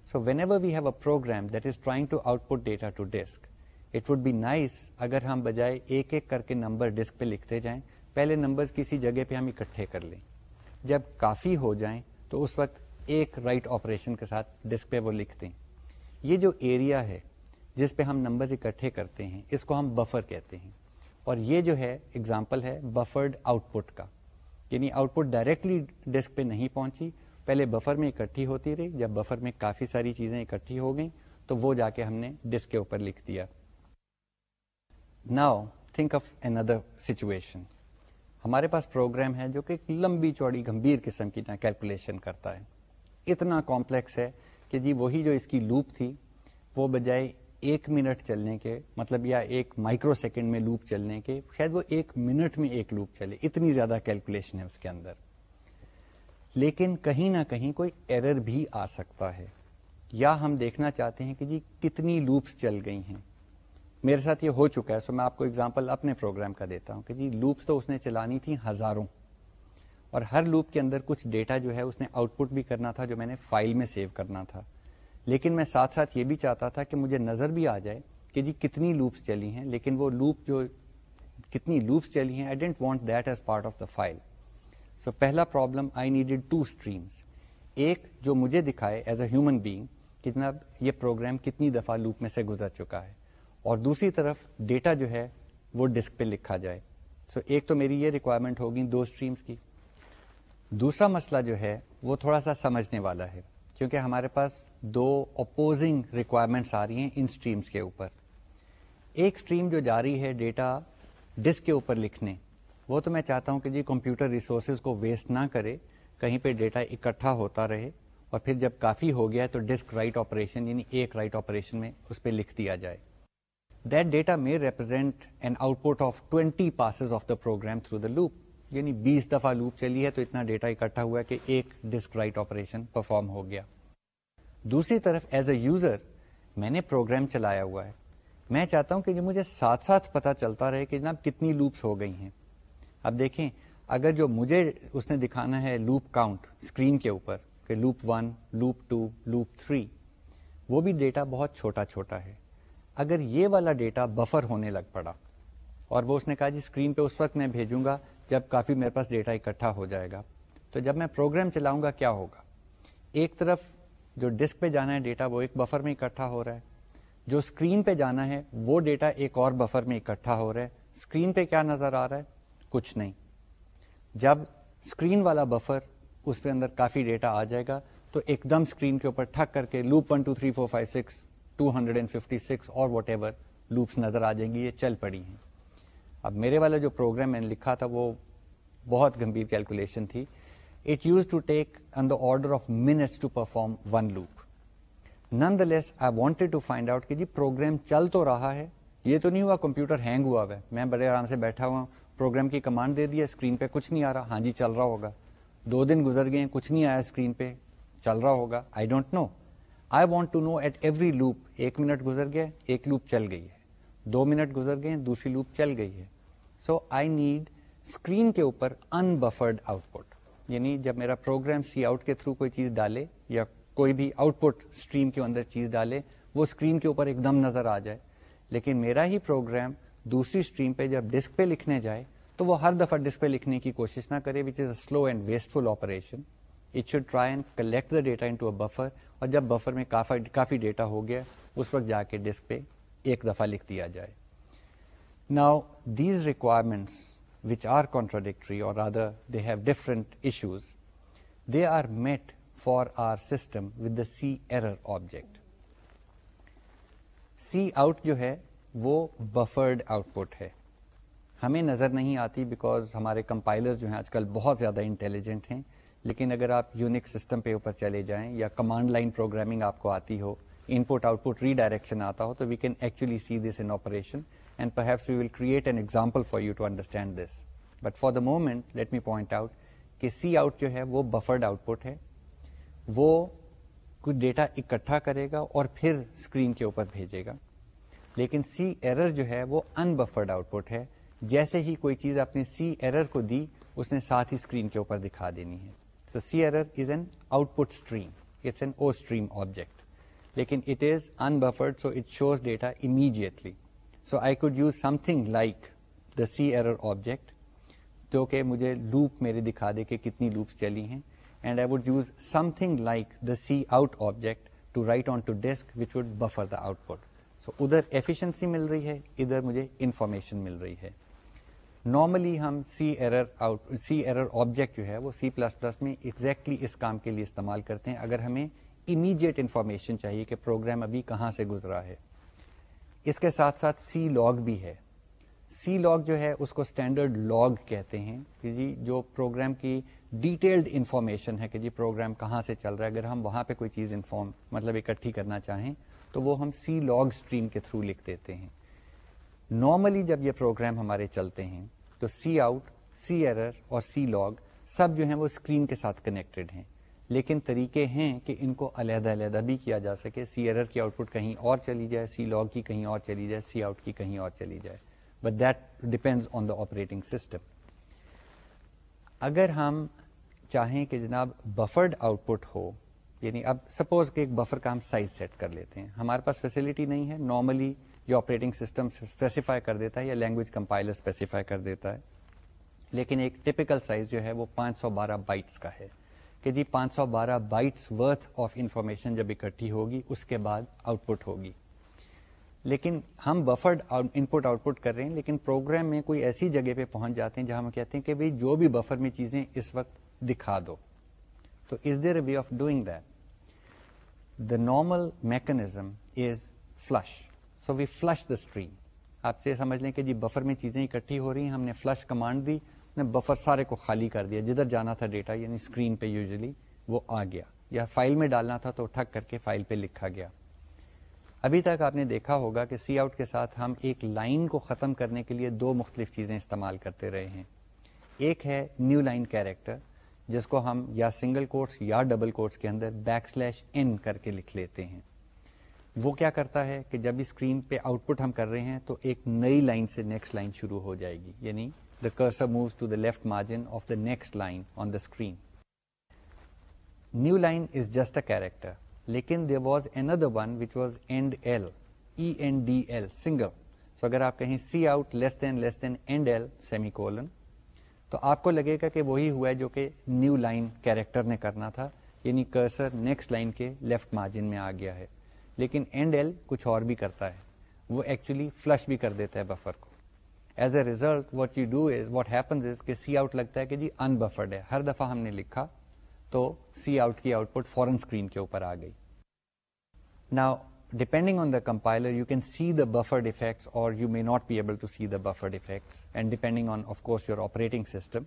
so whenever we have a program that is trying to output data to disk it would be nice اگر ہم بجائے ایک ایک کر کے number disk پہ لکھتے جائیں، پہلے نمبر کسی جگہ پہ ہم اکٹھے کر لیں۔ جب کافی ہو جائیں تو اس وقت ایک رائٹ right آپریشن کے ساتھ ڈسک پہ وہ لکھتے ہیں۔ یہ جو ایریا ہے جس پہ ہم نمبر اکٹھے کرتے ہیں، اس کو ہم بفر کہتے ہیں۔ اور یہ جو ہے اگزامپل ہے بفرڈ آؤٹ پٹ کا۔ یعنی آؤٹ پٹ ڈائریکٹلی ڈسک پہ نہیں پہنچی پہلے بفر میں اکٹھی ہوتی رہی۔ جب بفر میں کافی ساری چیزیں اکٹھی ہو گئیں، تو وہ جا کے ہم نے ڈسک کے اوپر لکھ دیا۔ Now think of another situation ہمارے پاس پروگرام ہے جو کہ ایک لمبی چوڑی گمبھیر قسم کی کیلکولیشن کرتا ہے۔ اتنا کمپلیکس ہے کہ جی وہی جو اس کی لوپ تھی، وہ بجائے ایک منٹ چلنے کے مطلب یا ایک مائکرو سیکنڈ میں لوپ چلنے کے، شاید وہ ایک منٹ میں ایک لوپ چلے۔ اتنی زیادہ کیلکولیشن ہے اس کے اندر۔ لیکن کہیں نہ کہیں کوئی ایرر بھی آ سکتا ہے۔ یا ہم دیکھنا چاہتے ہیں کہ جی کتنی لوپس چل گئی ہیں۔ میرے ساتھ یہ ہو چکا ہے، سو میں آپ کو اگزامپل اپنے پروگرام کا دیتا ہوں کہ جی لوپس تو اس نے چلانی تھی ہزاروں۔ اور ہر لوپ کے اندر کچھ ڈیٹا جو ہے اس نے آؤٹ پٹ بھی کرنا تھا، جو میں نے فائل میں سیو کرنا تھا۔ لیکن میں ساتھ ساتھ یہ بھی چاہتا تھا کہ مجھے نظر بھی آ جائے کہ جی کتنی لوپس چلی ہیں، لیکن وہ لوپ جو کتنی لوپس چلی ہیں I didn't want that as part of the file so so, پہلا problem I needed two streams ایک جو مجھے دکھائے ایز اے ہیومن بینگ کتنا یہ پروگرام کتنی دفعہ لوپ میں سے گزر چکا ہے اور دوسری طرف ڈیٹا جو ہے وہ ڈسک پہ لکھا جائے سو so, ایک تو میری یہ ریکوائرمنٹ ہوگی دو اسٹریمس کی دوسرا مسئلہ جو ہے وہ تھوڑا سا سمجھنے والا ہے کیونکہ ہمارے پاس دو اپوزنگ ریکوائرمنٹس آ رہی ہیں ان اسٹریمس کے اوپر ایک اسٹریم جو جاری ہے ڈیٹا ڈسک کے اوپر لکھنے وہ تو میں چاہتا ہوں کہ جی کمپیوٹر ریسورسز کو ویسٹ نہ کرے، کہیں پہ ڈیٹا اکٹھا ہوتا رہے اور پھر جب کافی ہو گیا تو ڈسک رائٹ آپریشن یعنی ایک رائٹ آپریشن میں اس پہ لکھ دیا جائے۔ دیٹ ڈیٹا میں represent an output of twenty passes of the program through the loop یعنی بیس دفعہ لوپ چلی ہے تو اتنا ڈیٹا اکٹھا ہوا ہے کہ ایک ڈسک رائٹ آپریشن پرفارم ہو گیا۔ دوسری طرف ایز اے یوزر میں نے پروگرام چلایا ہوا ہے۔ میں چاہتا ہوں کہ جو مجھے ساتھ ساتھ پتا چلتا رہے کہ جناب کتنی لوپس ہو گئی ہیں۔ اب دیکھیں، اگر جو مجھے اس نے دکھانا ہے لوپ کاؤنٹ اسکرین کے اوپر، کہ loop one loop two loop three وہ بھی ڈیٹا بہت چھوٹا چھوٹا ہے۔ اگر یہ والا ڈیٹا بفر ہونے لگ پڑا، اور وہ اس نے کہا جی اسکرین پہ اس وقت میں بھیجوں گا جب کافی میرے پاس ڈیٹا اکٹھا ہو جائے گا، تو جب میں پروگرام چلاؤں گا کیا ہوگا؟ ایک طرف جو ڈسک پہ جانا ہے ڈیٹا وہ ایک بفر میں اکٹھا ہو رہا ہے۔ جو اسکرین پہ جانا ہے، وہ ڈیٹا ایک اور بفر میں اکٹھا ہو رہا ہے۔ اسکرین پہ کیا نظر آ رہا ہے؟ کچھ نہیں۔ جب اسکرین والا بفر اس پہ اندر کافی ڈیٹا آ جائے گا، تو ایک دم اسکرین کے اوپر ٹھک کر کے loop one two three four five six two hundred and fifty six اور واٹ ایور لوپس نظر آ جائیں گی، یہ چل پڑی ہیں۔ اب میرے والا جو پروگرام میں نے لکھا تھا، وہ بہت گمبھیر کیلکولیشن تھی۔ It use to take on the order of minutes to perform one loop nonetheless I wanted to find out کہ جی پروگرام چل تو رہا ہے، یہ تو نہیں ہوا کمپیوٹر ہینگ ہوا ہوا ہے۔ میں بڑے آرام سے بیٹھا ہوا ہوں۔ پروگرام کی کمانڈ دے دیا اسکرین پہ کچھ نہیں آ رہا۔ ہاں جی چل رہا ہوگا۔ دو دن گزر گئے کچھ نہیں آیا اسکرین پہ۔ چل رہا ہوگا۔ I don't know I want to know at every loop ایک منٹ گزر گیا، ایک لوپ چل گئی ہے۔ دو منٹ گزر گئے دوسری لوپ چل گئی ہے۔ سو آئی نیڈ اسکرین کے اوپر ان بفرڈ آؤٹ پٹ یعنی جب میرا پروگرام سی آؤٹ کے تھرو کوئی چیز ڈالے یا کوئی بھی آؤٹ پٹ اسٹریم کے اندر چیز ڈالے، وہ اسکرین کے اوپر ایک دم نظر آ جائے۔ لیکن میرا ہی پروگرام دوسری اسٹریم پہ جب ڈسک پہ لکھنے جائے تو وہ ہر دفعہ ڈسک پہ لکھنے کی کوشش نہ کرے which is a slow and wasteful operation it should try and collect the data into a buffer اور جب بفر میں کافی ڈیٹا ہو گیا، اس وقت جا کے ڈسک پہ ایک دفعہ لکھ دیا جائے۔ Now these requirements which are contradictory اور other they have different issues they are met for our system with the C error object cout جو ہے وہ بفرڈ آؤٹ پٹ ہے۔ ہمیں نظر نہیں آتی بیکاز ہمارے کمپائلر جو ہیں آج کل بہت زیادہ انٹیلیجنٹ ہیں، لیکن اگر آپ یونک سسٹم پہ اوپر چلے جائیں یا کمانڈ لائن پروگرامنگ آپ کو آتی ہو input output redirection آتا ہو، تو we can actually see this in operation and perhaps we will create an example for you to understand this but for the moment let me point out کہ C out جو ہے وہ buffered output ہے۔ وہ کچھ data اکٹھا کرے گا اور پھر اسکرین کے اوپر بھیجے گا۔ لیکن سی ایرر جو ہے وہ ان بفرڈ آؤٹ پٹ ہے۔ جیسے ہی کوئی چیز اپنے سی ایرر کو دی، اس نے ساتھ ہی اسکرین کے اوپر دکھا دینی ہے۔ So C error is an output stream it's an ostream object لیکن it is unbuffered so it shows data immediately so I could use something like the C error object جو کہ مجھے لوپ میرے دکھا دے کہ کتنی لوپس چلی ہیں۔ And I would use something like the cout object to write on to disk which would buffer the output so ادھر ایفیشنسی مل رہی ہے، ادھر مجھے انفارمیشن مل رہی ہے۔ نارملی ہم C error out C error object جو ہے، وہ سی پلس پلس میں ایگزیکٹلی اس کام کے لیے استعمال کرتے ہیں۔ اگر ہمیں امیڈیٹ انفارمیشن چاہیے کہ پروگرام ابھی کہاں سے گزرا ہے۔ اس کے ساتھ ساتھ سی لاگ بھی ہے۔ سی لاگ جو ہے، اس کو اسٹینڈرڈ لاگ کہتے ہیں۔ کہ جی جو پروگرام کی ڈیٹیلڈ انفارمیشن ہے کہ جی پروگرام کہاں سے چل رہا ہے۔ اگر ہم وہاں پہ کوئی چیز انفارم مطلب اکٹھی کرنا چاہیں تو وہ ہم سی لاگ اسٹریم کے تھرو لکھ دیتے ہیں۔ نارملی جب یہ پروگرام ہمارے چلتے ہیں، تو سی آؤٹ، سی ایرر اور سی لاگ سب جو ہیں وہ اسکرین کے ساتھ کنیکٹڈ ہیں۔ لیکن طریقے ہیں کہ ان کو علیحدہ علیحدہ بھی کیا جا سکے۔ سی ایرر کی آؤٹ پٹ کہیں اور چلی جائے، سی لاگ کی کہیں اور چلی جائے، سی آؤٹ کی کہیں اور چلی جائے۔ But that depends on the operating system اگر ہم چاہیں کہ جناب بفرڈ آؤٹ پٹ ہو یعنی اب سپوز کہ ایک بفر کا ہم سائز سیٹ کر لیتے ہیں۔ ہمارے پاس فیسلٹی نہیں ہے۔ نارملی جو آپریٹنگ سسٹم اسپیسیفائی کر دیتا ہے یا لینگویج کمپائلر اسپیسیفائی کر دیتا ہے۔ لیکن ایک ٹپکل سائز جو ہے وہ پانچ سو بارہ بائٹس کا ہے۔ کہ جی پانچ سو بارہ بائٹس ورتھ آف انفارمیشن جب اکٹھی ہوگی، اس کے بعد آؤٹ پٹ ہوگی۔ لیکن ہم buffered input output کر رہے ہیں، لیکن پروگرام میں کوئی ایسی جگہ پہ پہنچ جاتے ہیں جہاں ہم کہتے ہیں کہ بھائی جو بھی بفر میں چیزیں اس وقت دکھا دو۔ تو is there a way of doing that the normal mechanism is flush so we flush the stream آپ سے سمجھ لیں کہ جی بفر میں چیزیں اکٹھی ہو رہی ہیں، ہم نے فلش کمانڈ دی نے بفر سارے کو خالی کر دیا۔ جدھر جانا تھا ڈیٹا یعنی اسکرین پہ یوزلی وہ آ گیا۔ یا فائل میں ڈالنا تھا تو ٹھک کر کے فائل پہ لکھا گیا۔ ابھی تک آپ نے دیکھا ہوگا کہ سی آؤٹ کے ساتھ ہم ایک لائن کو ختم کرنے کے لیے دو مختلف چیزیں استعمال کرتے رہے ہیں۔ ایک ہے نیو لائن کیریکٹر جس کو ہم یا سنگل کوٹس یا ڈبل کوٹس کے اندر بیک سلیش ان کر کے لکھ لیتے ہیں۔ وہ کیا کرتا ہے کہ جب اسکرین پہ آؤٹ پٹ ہم کر رہے ہیں تو ایک نئی لائن سے نیکسٹ لائن شروع ہو جائے گی۔ یعنی the cursor moves to the left margin of the next line on the screen new line is just a character لیکن there was another one which was end L E N D L single so اگر آپ کہیں cout less than less than end L semicolon تو آپ کو لگے گا کہ وہی ہوا ہے جو کہ نیو لائن کیریکٹر نے کرنا تھا یعنی کرسر نیکسٹ لائن کے لیفٹ مارجن میں آ گیا ہے۔ لیکن اینڈ ایل کچھ اور بھی کرتا ہے۔ وہ ایکچولی فلش بھی کر دیتا ہے بفر کو۔ As a result what you do is what happens is کہ سی آؤٹ لگتا ہے کہ جی ان بفرڈ ہے۔ ہر دفعہ ہم نے لکھا تو سی آؤٹ کی آؤٹ پٹ فورن اسکرین کے اوپر آ گئی۔ نا depending on the compiler you can see the buffered effects or you may not be able to see the buffered effects and depending on of course your operating system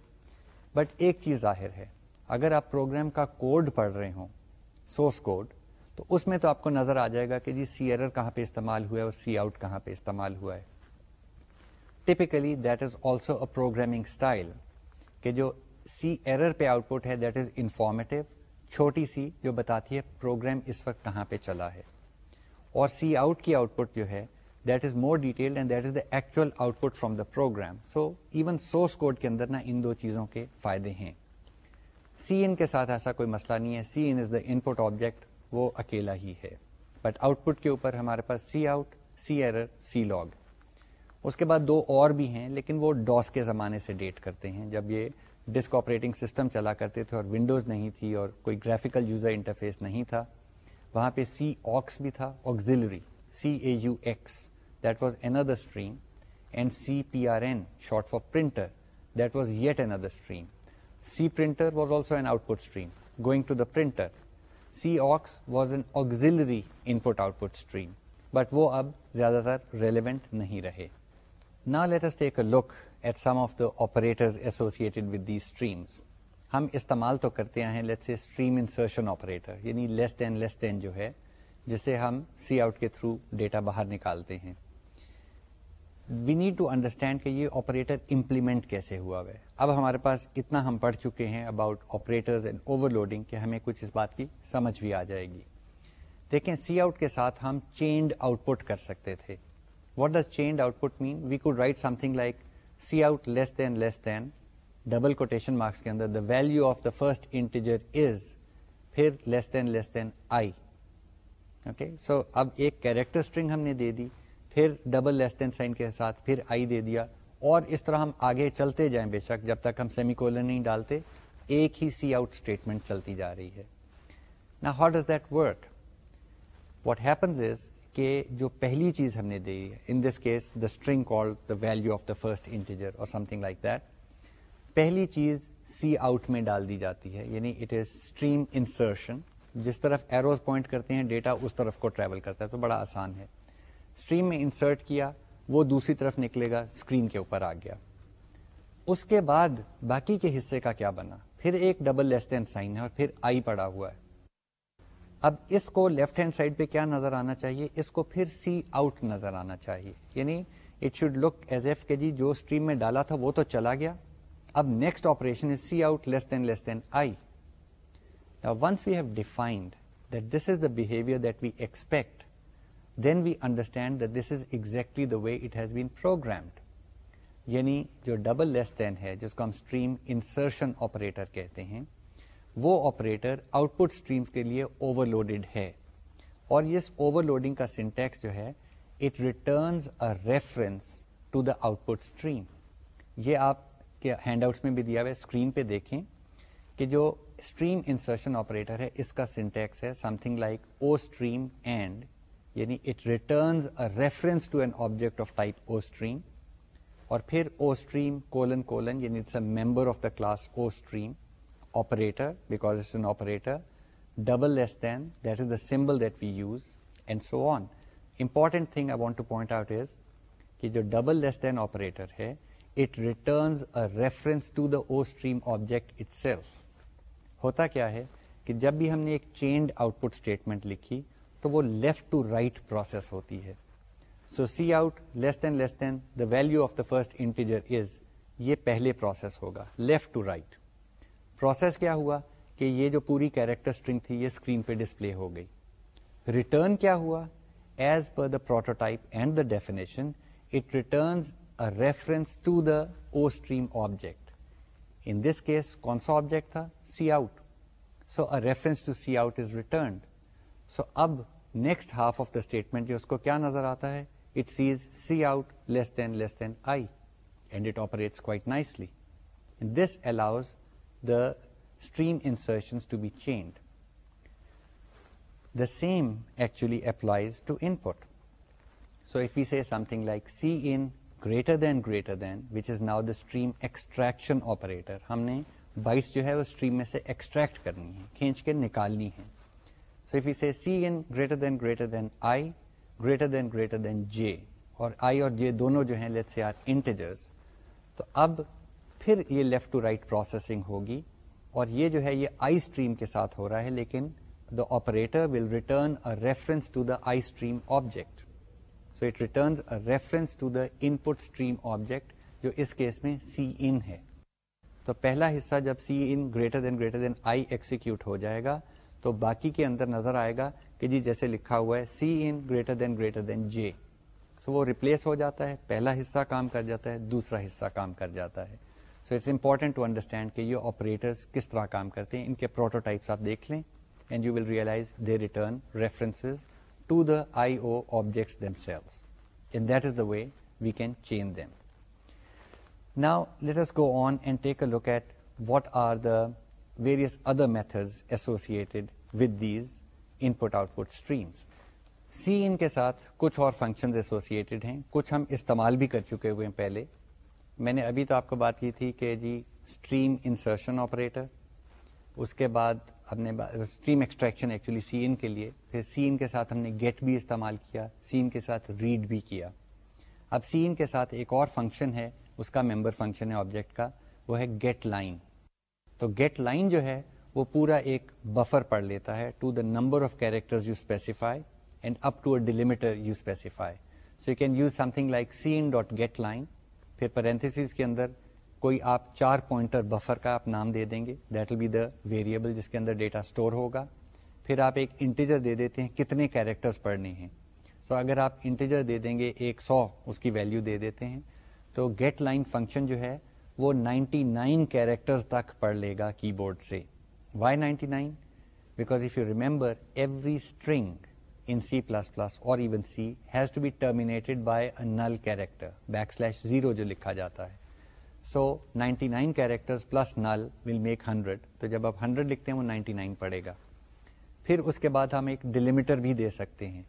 but ایک چیز ظاہر ہے اگر آپ پروگرام کا code پڑھ رہے ہوں سورس کوڈ تو اس میں تو آپ کو نظر آ جائے گا کہ جی سی ایرر کہاں پہ استعمال ہوا ہے اور سی آؤٹ کہاں پہ استعمال ہوا ہے typically that is also a programming style کہ جو سی ایرر پہ آؤٹ پٹ ہے دیٹ از انفارمیٹو چھوٹی سی جو بتاتی ہے پروگرام اس وقت کہاں پہ چلا ہے اور سی آؤٹ کی آؤٹ پٹ جو ہے that is more detail and that is the actual output from the program so even source code کے اندر نا ان دو چیزوں کے فائدے ہیں۔ سی ان کے ساتھ ایسا کوئی مسئلہ نہیں ہے۔ سی ان is the input object وہ اکیلا ہی ہے۔ بٹ آؤٹ پٹ کے اوپر ہمارے پاس سی آؤٹ، سی ایرر، سی لاگ۔ اس کے بعد دو اور بھی ہیں، لیکن وہ ڈاس کے زمانے سے ڈیٹ کرتے ہیں۔ جب یہ ڈسک آپریٹنگ سسٹم چلا کرتے تھے اور ونڈوز نہیں تھی اور کوئی گرافیکل یوزر انٹرفیس نہیں تھا وہاں پہ سی آکس بھی تھا auxiliary C A U X that was another stream and C P R N short for printer that was yet another stream C printer was also an output stream going to the printer C aux was an auxiliary input output stream but وہ اب زیادہ تر relevant نہیں رہے۔ نا let's take a look at some of the operator associated with the streams ہم استعمال تو کرتے ہیں لیٹ سے اسٹریم انسرشن آپریٹر یعنی لیس دین لیس دین جو ہے، جسے ہم سی آؤٹ کے تھرو ڈیٹا باہر نکالتے ہیں۔ وی نیڈ ٹو انڈرسٹینڈ کہ یہ آپریٹر امپلیمنٹ کیسے ہوا ہے۔ اب ہمارے پاس اتنا ہم پڑھ چکے ہیں about operator and overloading کہ ہمیں کچھ اس بات کی سمجھ بھی آ جائے گی۔ دیکھیں سی آؤٹ کے ساتھ ہم چینڈ آؤٹ پٹ کر سکتے تھے۔ What does chained output mean we could write something like cout less than less than double quotation marks کے اندر the value of the first integer is پھر لیس دین لیس دین آئی okay so اب ایک character string ہم نے دے دی، پھر double less than sign کے ساتھ پھر آئی دے دیا۔ اور اس طرح ہم آگے چلتے جائیں بے شک، جب تک ہم سیمی کولن نہیں ڈالتے، ایک ہی سی آؤٹ اسٹیٹمنٹ چلتی جا رہی ہے۔ نا how does that work what happens is کہ جو پہلی چیز ہم نے دی ہے in this case the string call the value of the first integer اور سم تھنگ لائک دیٹ پہلی چیز سی آؤٹ میں ڈال دی جاتی ہے یعنی اٹ از اسٹریم انسرشن جس طرف ایروز پوائنٹ کرتے ہیں ڈیٹا اس طرف کو ٹریول کرتا ہے، تو بڑا آسان ہے۔ اسٹریم میں انسرٹ کیا، وہ دوسری طرف نکلے گا اسکرین کے اوپر آ گیا۔ اس کے بعد باقی کے حصے کا کیا بنا؟ پھر ایک ڈبل لیس دین سائن ہے اور پھر آئی پڑا ہوا ہے۔ اب اس کو لیفٹ ہینڈ سائڈ پہ کیا نظر آنا چاہیے؟ اس کو پھر سی آؤٹ نظر آنا چاہیے۔ یعنی it should look as if کے جی جو اسٹریم میں ڈالا تھا وہ تو چلا گیا۔ اب next operation is cout less than less than I once we have defined that this is the behaviour that we expect then we understand that this is exactly the way it has been programmed یعنی جو double less than ہے، جس کو ہم stream insertion operator کہتے ہیں، وہ operator output stream کے لیے اوور لوڈیڈ ہے۔ اور اس اوور لوڈنگ کا سنٹیکس جو ہے it returns a reference to the output stream یہ آپ کے ہینڈ آؤٹس میں بھی دیا ہوا ہے۔ اسکرین پہ دیکھیں کہ جو اسٹریم انسرشن آپریٹر ہے، اس کا سنٹیکس ہے something like O stream and یعنی it returns reference to an object of type ostream اور پھر او اسٹریم کولن کولن یعنی it's a member of the class ostream operator because it's an operator double less than that is the symbol that we use and so one important thing I want to point out is کہ جو double less than operator ہے it returns a reference to the ostream object itself ہوتا کیا ہے کہ جب بھی ہم نے ایک چینڈ آؤٹ پٹ اسٹیٹمنٹ لکھی تو وہ لیفٹ ٹو رائٹ پروسیس ہوتی ہے۔ So cout less than less than the value of the first integer is یہ پہلے پروسیس ہوگا۔ لیفٹ ٹو رائٹ پروسیس کیا ہوا کہ یہ جو پوری کیریکٹر اسٹرنگ تھی، یہ اسکرین پہ ڈسپلے ہو گئی۔ ریٹرن کیا ہوا؟ As per the prototype and the definition it returns reference to the ostream object in this case کون سا آبجیکٹ تھا cout so reference to cout is returned so اب next half of the statement جو اس کو کیا نظر آتا ہے it says cout less than less than i and it operates quite nicely this allows the stream insertion to be chained the same actually applies to input so if you see something like cin greater than greater than which is now the stream extraction operator ہم نے bytes جو ہے وہ stream میں سے extract کرنی ہے کھینچ کے نکالنی ہے so if you see cin greater than greater than i greater than greater than j اور آئی اور جے دونوں جو ہیں لیٹ سے آر انٹیجرز تو اب پھر یہ لیفٹ ٹو رائٹ پروسیسنگ ہوگی اور یہ جو ہے یہ آئی اسٹریم کے ساتھ ہو رہا ہے، لیکن the operator will return reference to the istream object so it returns reference to the input stream object جو اس کیس میں سی ان ہے۔ تو پہلا حصہ جب cin greater than greater than i execute ہو جائے گا، تو باقی کے اندر نظر آئے گا کہ جی جیسے لکھا ہوا ہے سی ان greater than greater than j so وہ ریپلیس ہو جاتا ہے، پہلا حصہ کام کر جاتا ہے، دوسرا حصہ کام کر جاتا ہے۔ So it's important to understand کہ یہ آپریٹرس کس طرح کام کرتے ہیں، ان کے پروٹوٹائپس آپ دیکھ لیں۔ And you will realise they return references to the i o objects themselves and that is the way we can change them now let's go on and take a look at what are the various other methods associated with these input output streams cin کے ساتھ کچھ اور function associated ہیں کچھ ہم استعمال بھی کر چکے ہوئے ہیں پہلے میں نے ابھی تو آپ کو بات کی تھی کہ جی اسٹریم انسرشن آپریٹر اس کے بعد ہم نے stream extraction actually c in کے لیے، پھر سی ان کے ساتھ ہم نے گیٹ بھی استعمال کیا سی ان کے ساتھ ریڈ بھی کیا۔ اب سی ان کے ساتھ ایک اور فنکشن ہے، اس کا ممبر فنکشن ہے آبجیکٹ کا، وہ ہے گیٹ لائن تو گیٹ لائن جو ہے، وہ پورا ایک بفر پڑھ لیتا ہے to the number of character you specify and up to a delimiter you specify so you can use something like cin dot get line پھر پرنتھس کے اندر کوئی آپ چار پوائنٹر بفر کا آپ نام دے دیں گے. That will be the variable جس کے اندر ڈیٹا اسٹور ہوگا. پھر آپ ایک انٹیجر دے دیتے ہیں کتنے کیریکٹرز پڑھنے ہیں. سو so اگر آپ انٹیجر دے دیں گے ایک سو، اس کی ویلیو دے دیتے ہیں. تو گیٹ لائن فنکشن جو ہے وہ 99 نائن کیریکٹر تک پڑھ لے گا کی بورڈ سے. Why ninety nine? Because if you remember every string in C plus plus اور even C has to be terminated by a null character backslash zero جو لکھا جاتا ہے. So ninety nine character plus null will make hundred تو جب آپ hundred لکھتے ہیں، وہ نائنٹی نائن پڑے گا۔ پھر اس کے بعد ہم ایک ڈیلیمیٹر بھی دے سکتے ہیں۔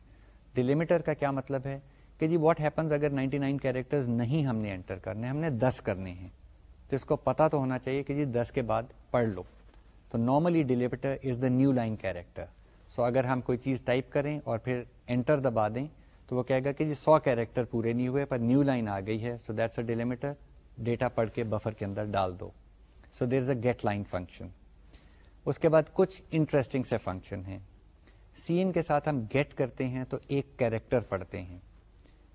ڈیلیمیٹر کا کیا مطلب ہے؟ کہ جی واٹ ہیپنس اگر 99 نائن کیریکٹر نہیں ہم نے انٹر کرنے، ہم نے 10 کرنے ہیں۔ تو اس کو پتا تو ہونا چاہیے کہ جی 10 کے بعد پڑھ لو۔ تو normally delimiter is the new line character so اگر ہم کوئی چیز ٹائپ کریں اور پھر انٹر دبا دیں، تو وہ کہے گا کہ جی سو کیریکٹر پورے نہیں ہوئے، پر نیو لائن آ گئی ہے۔ So that's a delimiter data پڑھ کے بفر کے اندر ڈال دو۔ So there is a get line function اس کے بعد کچھ انٹرسٹنگ سے فنکشن ہیں۔ سین کے ساتھ ہم گیٹ کرتے ہیں تو ایک کیریکٹر پڑھتے ہیں۔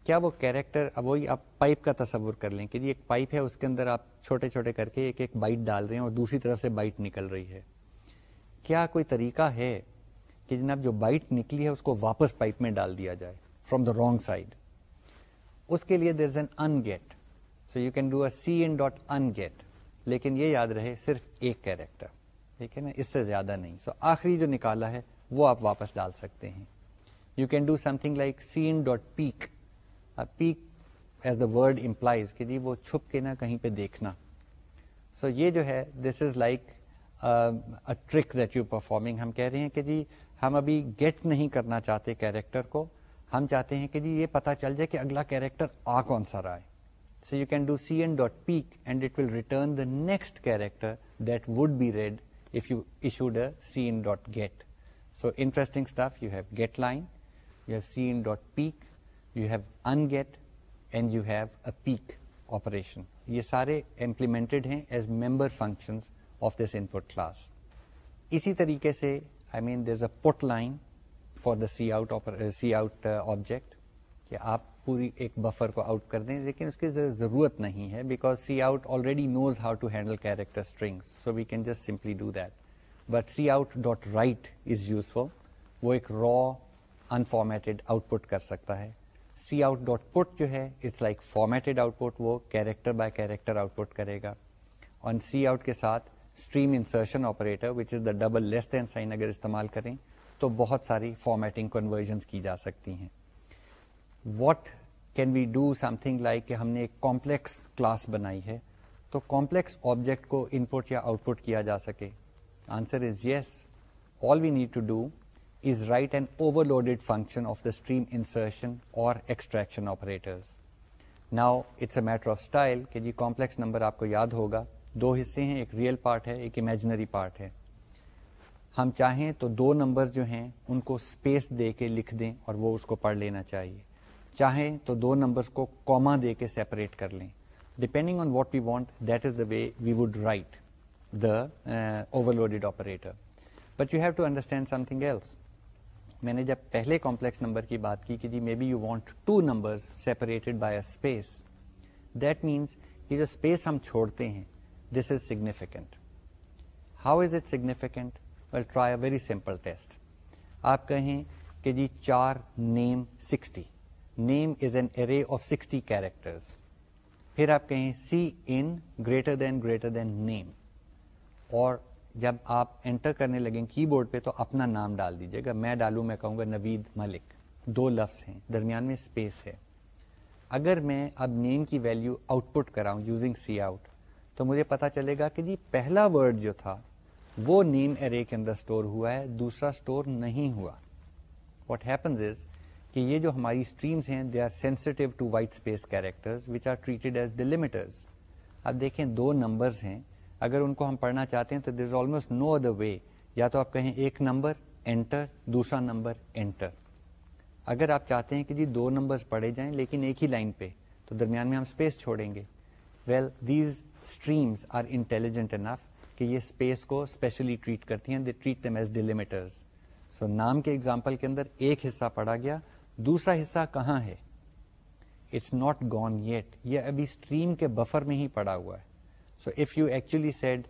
کیا وہ کیریکٹر اب وہی آپ پائپ کا تصور کر لیں کہ جی ایک پائپ ہے، اس کے اندر آپ چھوٹے چھوٹے کر کے ایک ایک بائٹ ڈال رہے ہیں اور دوسری طرف سے بائٹ نکل رہی ہے۔ کیا کوئی طریقہ ہے کہ جناب جو بائٹ نکلی ہے، اس کو واپس پائپ میں ڈال دیا جائے؟ فرام دا رانگ سائڈ اس کے لیے there is an unget so you can do a cin dot unget لیکن یہ یاد رہے صرف ایک کیریکٹر ٹھیک ہے نا؟ اس سے زیادہ نہیں. سو so آخری جو نکالا ہے، وہ آپ واپس ڈال سکتے ہیں. You can do something like cin dot peek peek as the word implies کہ جی وہ چھپ کے نا کہیں پہ دیکھنا. سو so یہ جو ہے this is like trick that you performing ہم کہہ رہے ہیں کہ جی ہم ابھی گیٹ نہیں کرنا چاہتے کیریکٹر کو. ہم چاہتے ہیں کہ جی یہ پتا چل جائے کہ اگلا کیریکٹر آ کون سا رہا ہے. So you can do cin dot peek and it will return the next character that would be read if you issued a cin dot get so interesting stuff you have get line you have cin dot peek you have unget and you have a peek operation یہ سارے implemented ہیں as member function of this input class اسی طریقے سے آئی mean there is a put line for the cout cout object کہ آپ پوری ایک بفر کو آؤٹ کر دیں، لیکن اس کی ضرورت نہیں ہے because cout already knows how to handle character strings so we can just simply do that but cout dot write is useful وہ ایک را انفارمیٹڈ آؤٹ پٹ کر سکتا ہے۔ سی آؤٹ ڈاٹ پٹ جو ہے it's like formatted output وہ character by character output کرے گا۔ اور سی آؤٹ کے ساتھ stream insertion operator which is the double less than sign اگر استعمال کریں، تو بہت ساری فارمیٹنگ کنورژنس کی جا سکتی ہیں۔ What can we do something like کہ ہم نے ایک کمپلیکس کلاس بنائی ہے، تو کمپلیکس آبجیکٹ کو ان پٹ یا آؤٹ پٹ کیا جا سکے۔ Answer is yes all we need to do is write and overloaded function of the stream insertion اور extraction operators now it's a matter of style کہ جی کمپلیکس نمبر آپ کو یاد ہوگا۔ دو حصے ہیں، ایک ریئل پارٹ ہے، ایک امیجنری پارٹ ہے۔ ہم چاہیں تو دو نمبر جو ہیں، ان کو اسپیس دے کے لکھ دیں اور وہ اس کو پڑھ لینا چاہیے۔ چاہیں تو دو نمبرس کو کوما دے کے سیپریٹ کر لیں۔ Depending on what we want that is the way we would write the overloaded operator but you have to understand something else میں نے جب پہلے کمپلیکس نمبر کی بات کی کہ جی maybe you want to number separated by a space that means یہ جو اسپیس ہم چھوڑتے ہیں this is significant how is it significant well try a very simple test آپ کہیں کہ جی char name sixty name is an array of sixty characters پھر آپ کہیں سی ان greater than greater than name اور جب آپ انٹر کرنے لگیں کی بورڈ پہ تو اپنا نام ڈال دیجیے گا. میں ڈالوں، میں کہوں گا نوید ملک. دو لفظ ہیں، درمیان میں اسپیس ہے. اگر میں اب نیم کی ویلو آؤٹ پٹ کراؤں یوزنگ سی آؤٹ تو مجھے پتا چلے گا کہ جی پہلا ورڈ جو تھا، وہ نیم ارے کے اندر اسٹور ہوا ہے، دوسرا اسٹور نہیں ہوا. واٹ ہیپنز از کہ یہ جو ہماری اسٹریمس ہیں they are sensitive to white space characters which are treated as delimiters اب دیکھیں دو نمبرز ہیں. اگر ان کو ہم پڑھنا چاہتے ہیں تو there is almost no other way یا تو آپ کہیں ایک نمبر انٹر دوسرا نمبر انٹر اگر آپ چاہتے ہیں کہ جی دو نمبرز پڑھے جائیں لیکن ایک ہی لائن پہ، تو درمیان میں ہم اسپیس چھوڑیں گے. Well these streams are intelligent enough کہ یہ اسپیس کو اسپیشلی ٹریٹ کرتی ہیں they treat them as delimiters so نام کے ایگزامپل کے اندر ایک حصہ پڑھا گیا دوسرا حصہ کہاں ہے؟ اٹس ناٹ گون یٹ یہ ابھی اسٹریم کے بفر میں ہی پڑا ہوا ہے. So if you actually said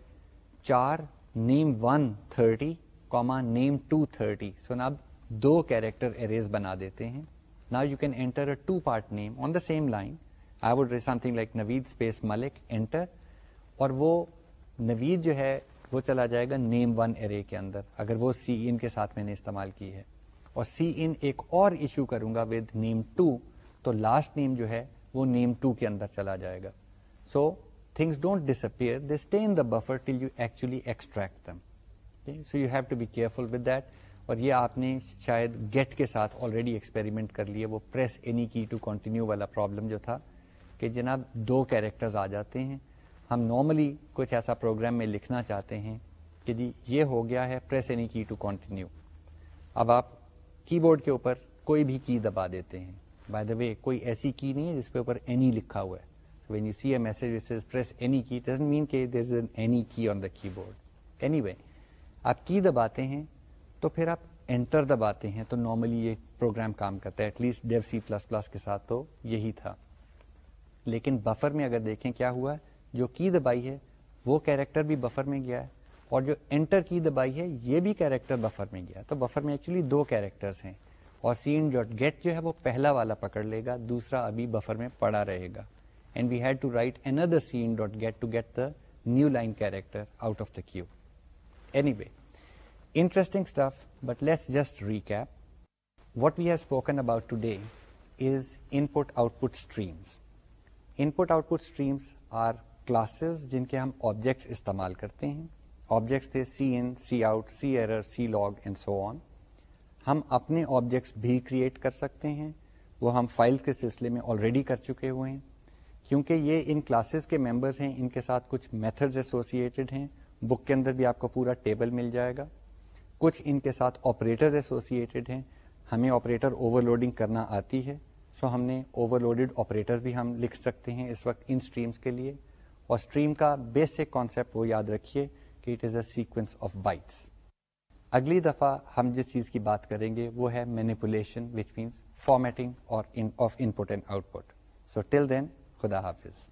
char name one thirty comma name two thirty so نا اب دو کیریکٹر اریز بنا دیتے ہیں. نا you can enter a two part name on the same line I would something like Naveed space Malik enter اور وہ نوید جو ہے وہ چلا جائے گا نیم ون ارے کے اندر. اگر وہ سی ان کے ساتھ میں نے استعمال کی ہے. اور سی ان ایک اور ایشو کروں گا ود نیم ٹو، تو لاسٹ نیم جو ہے وہ نیم ٹو کے اندر چلا جائے گا۔ So things don't disappear they stay in the buffer till you actually extract them so you have to be careful with that اور یہ آپ نے شاید گیٹ کے ساتھ آلریڈی ایکسپیریمنٹ کر لیا وہ press any key to continue والا پرابلم جو تھا کہ جناب دو کیریکٹرز آ جاتے ہیں۔ ہم نارملی کچھ ایسا پروگرام میں لکھنا چاہتے ہیں کہ جی یہ ہو گیا ہے press any key to continue اب آپ کی بورڈ کے اوپر کوئی بھی کی دبا دیتے ہیں۔ بائی دا وے کوئی ایسی کی نہیں ہے جس کے اوپر اینی لکھا ہوا ہے۔ When you see a message press any key doesn't mean کہ دیر از این اینی کی on the keyboard anyway آپ کی دباتے ہیں تو پھر آپ انٹر دباتے ہیں تو نارملی یہ پروگرام کام کرتا ہے۔ At least due C plus plus کے ساتھ تو یہی تھا۔ لیکن بفر میں اگر دیکھیں کیا ہوا جو کی دبائی ہے وہ کیریکٹر بھی بفر میں گیا ہے۔ اور جو انٹر کی دبائی ہے، یہ بھی کیریکٹر بفر میں گیا۔ تو بفر میں ایکچولی دو کیریکٹرس ہیں۔ اور سین ڈاٹ گیٹ جو ہے، وہ پہلا والا پکڑ لے گا، دوسرا ابھی بفر میں پڑا رہے گا۔ And we had to write another cin dot get to get the new line character out of the queue anyway interesting stuff but let's just recap what we have spoken about today is input output streams input output streams are classes جن کے ہم objects استعمال کرتے ہیں۔ Objects تھے cin cout cerr clog and so on ہم اپنے objects بھی کریٹ کر سکتے ہیں۔ وہ ہم فائلس کے سلسلے میں آلریڈی کر چکے ہوئے ہیں۔ کیونکہ یہ ان کلاسز کے ممبرس ہیں، ان کے ساتھ کچھ میتھڈز ایسوسیٹڈ ہیں۔ بک کے اندر بھی آپ کو پورا ٹیبل مل جائے گا۔ کچھ ان کے ساتھ آپریٹرز ایسوسیٹڈ ہیں۔ ہمیں آپریٹر اوور لوڈنگ کرنا آتی ہے۔ سو so ہم نے اوور لوڈیڈ آپریٹر بھی ہم لکھ سکتے ہیں اس وقت ان اسٹریمس کے لیے۔ اور اسٹریم کا بیسک کانسیپٹ وہ یاد رکھیے۔ کہ it is a sequence of bytes اگلی دفعہ ہم جس چیز کی بات کریں گے وہ ہے مینیپولیشن وچ مینس فارمیٹنگ اور of input and output so till then خدا حافظ.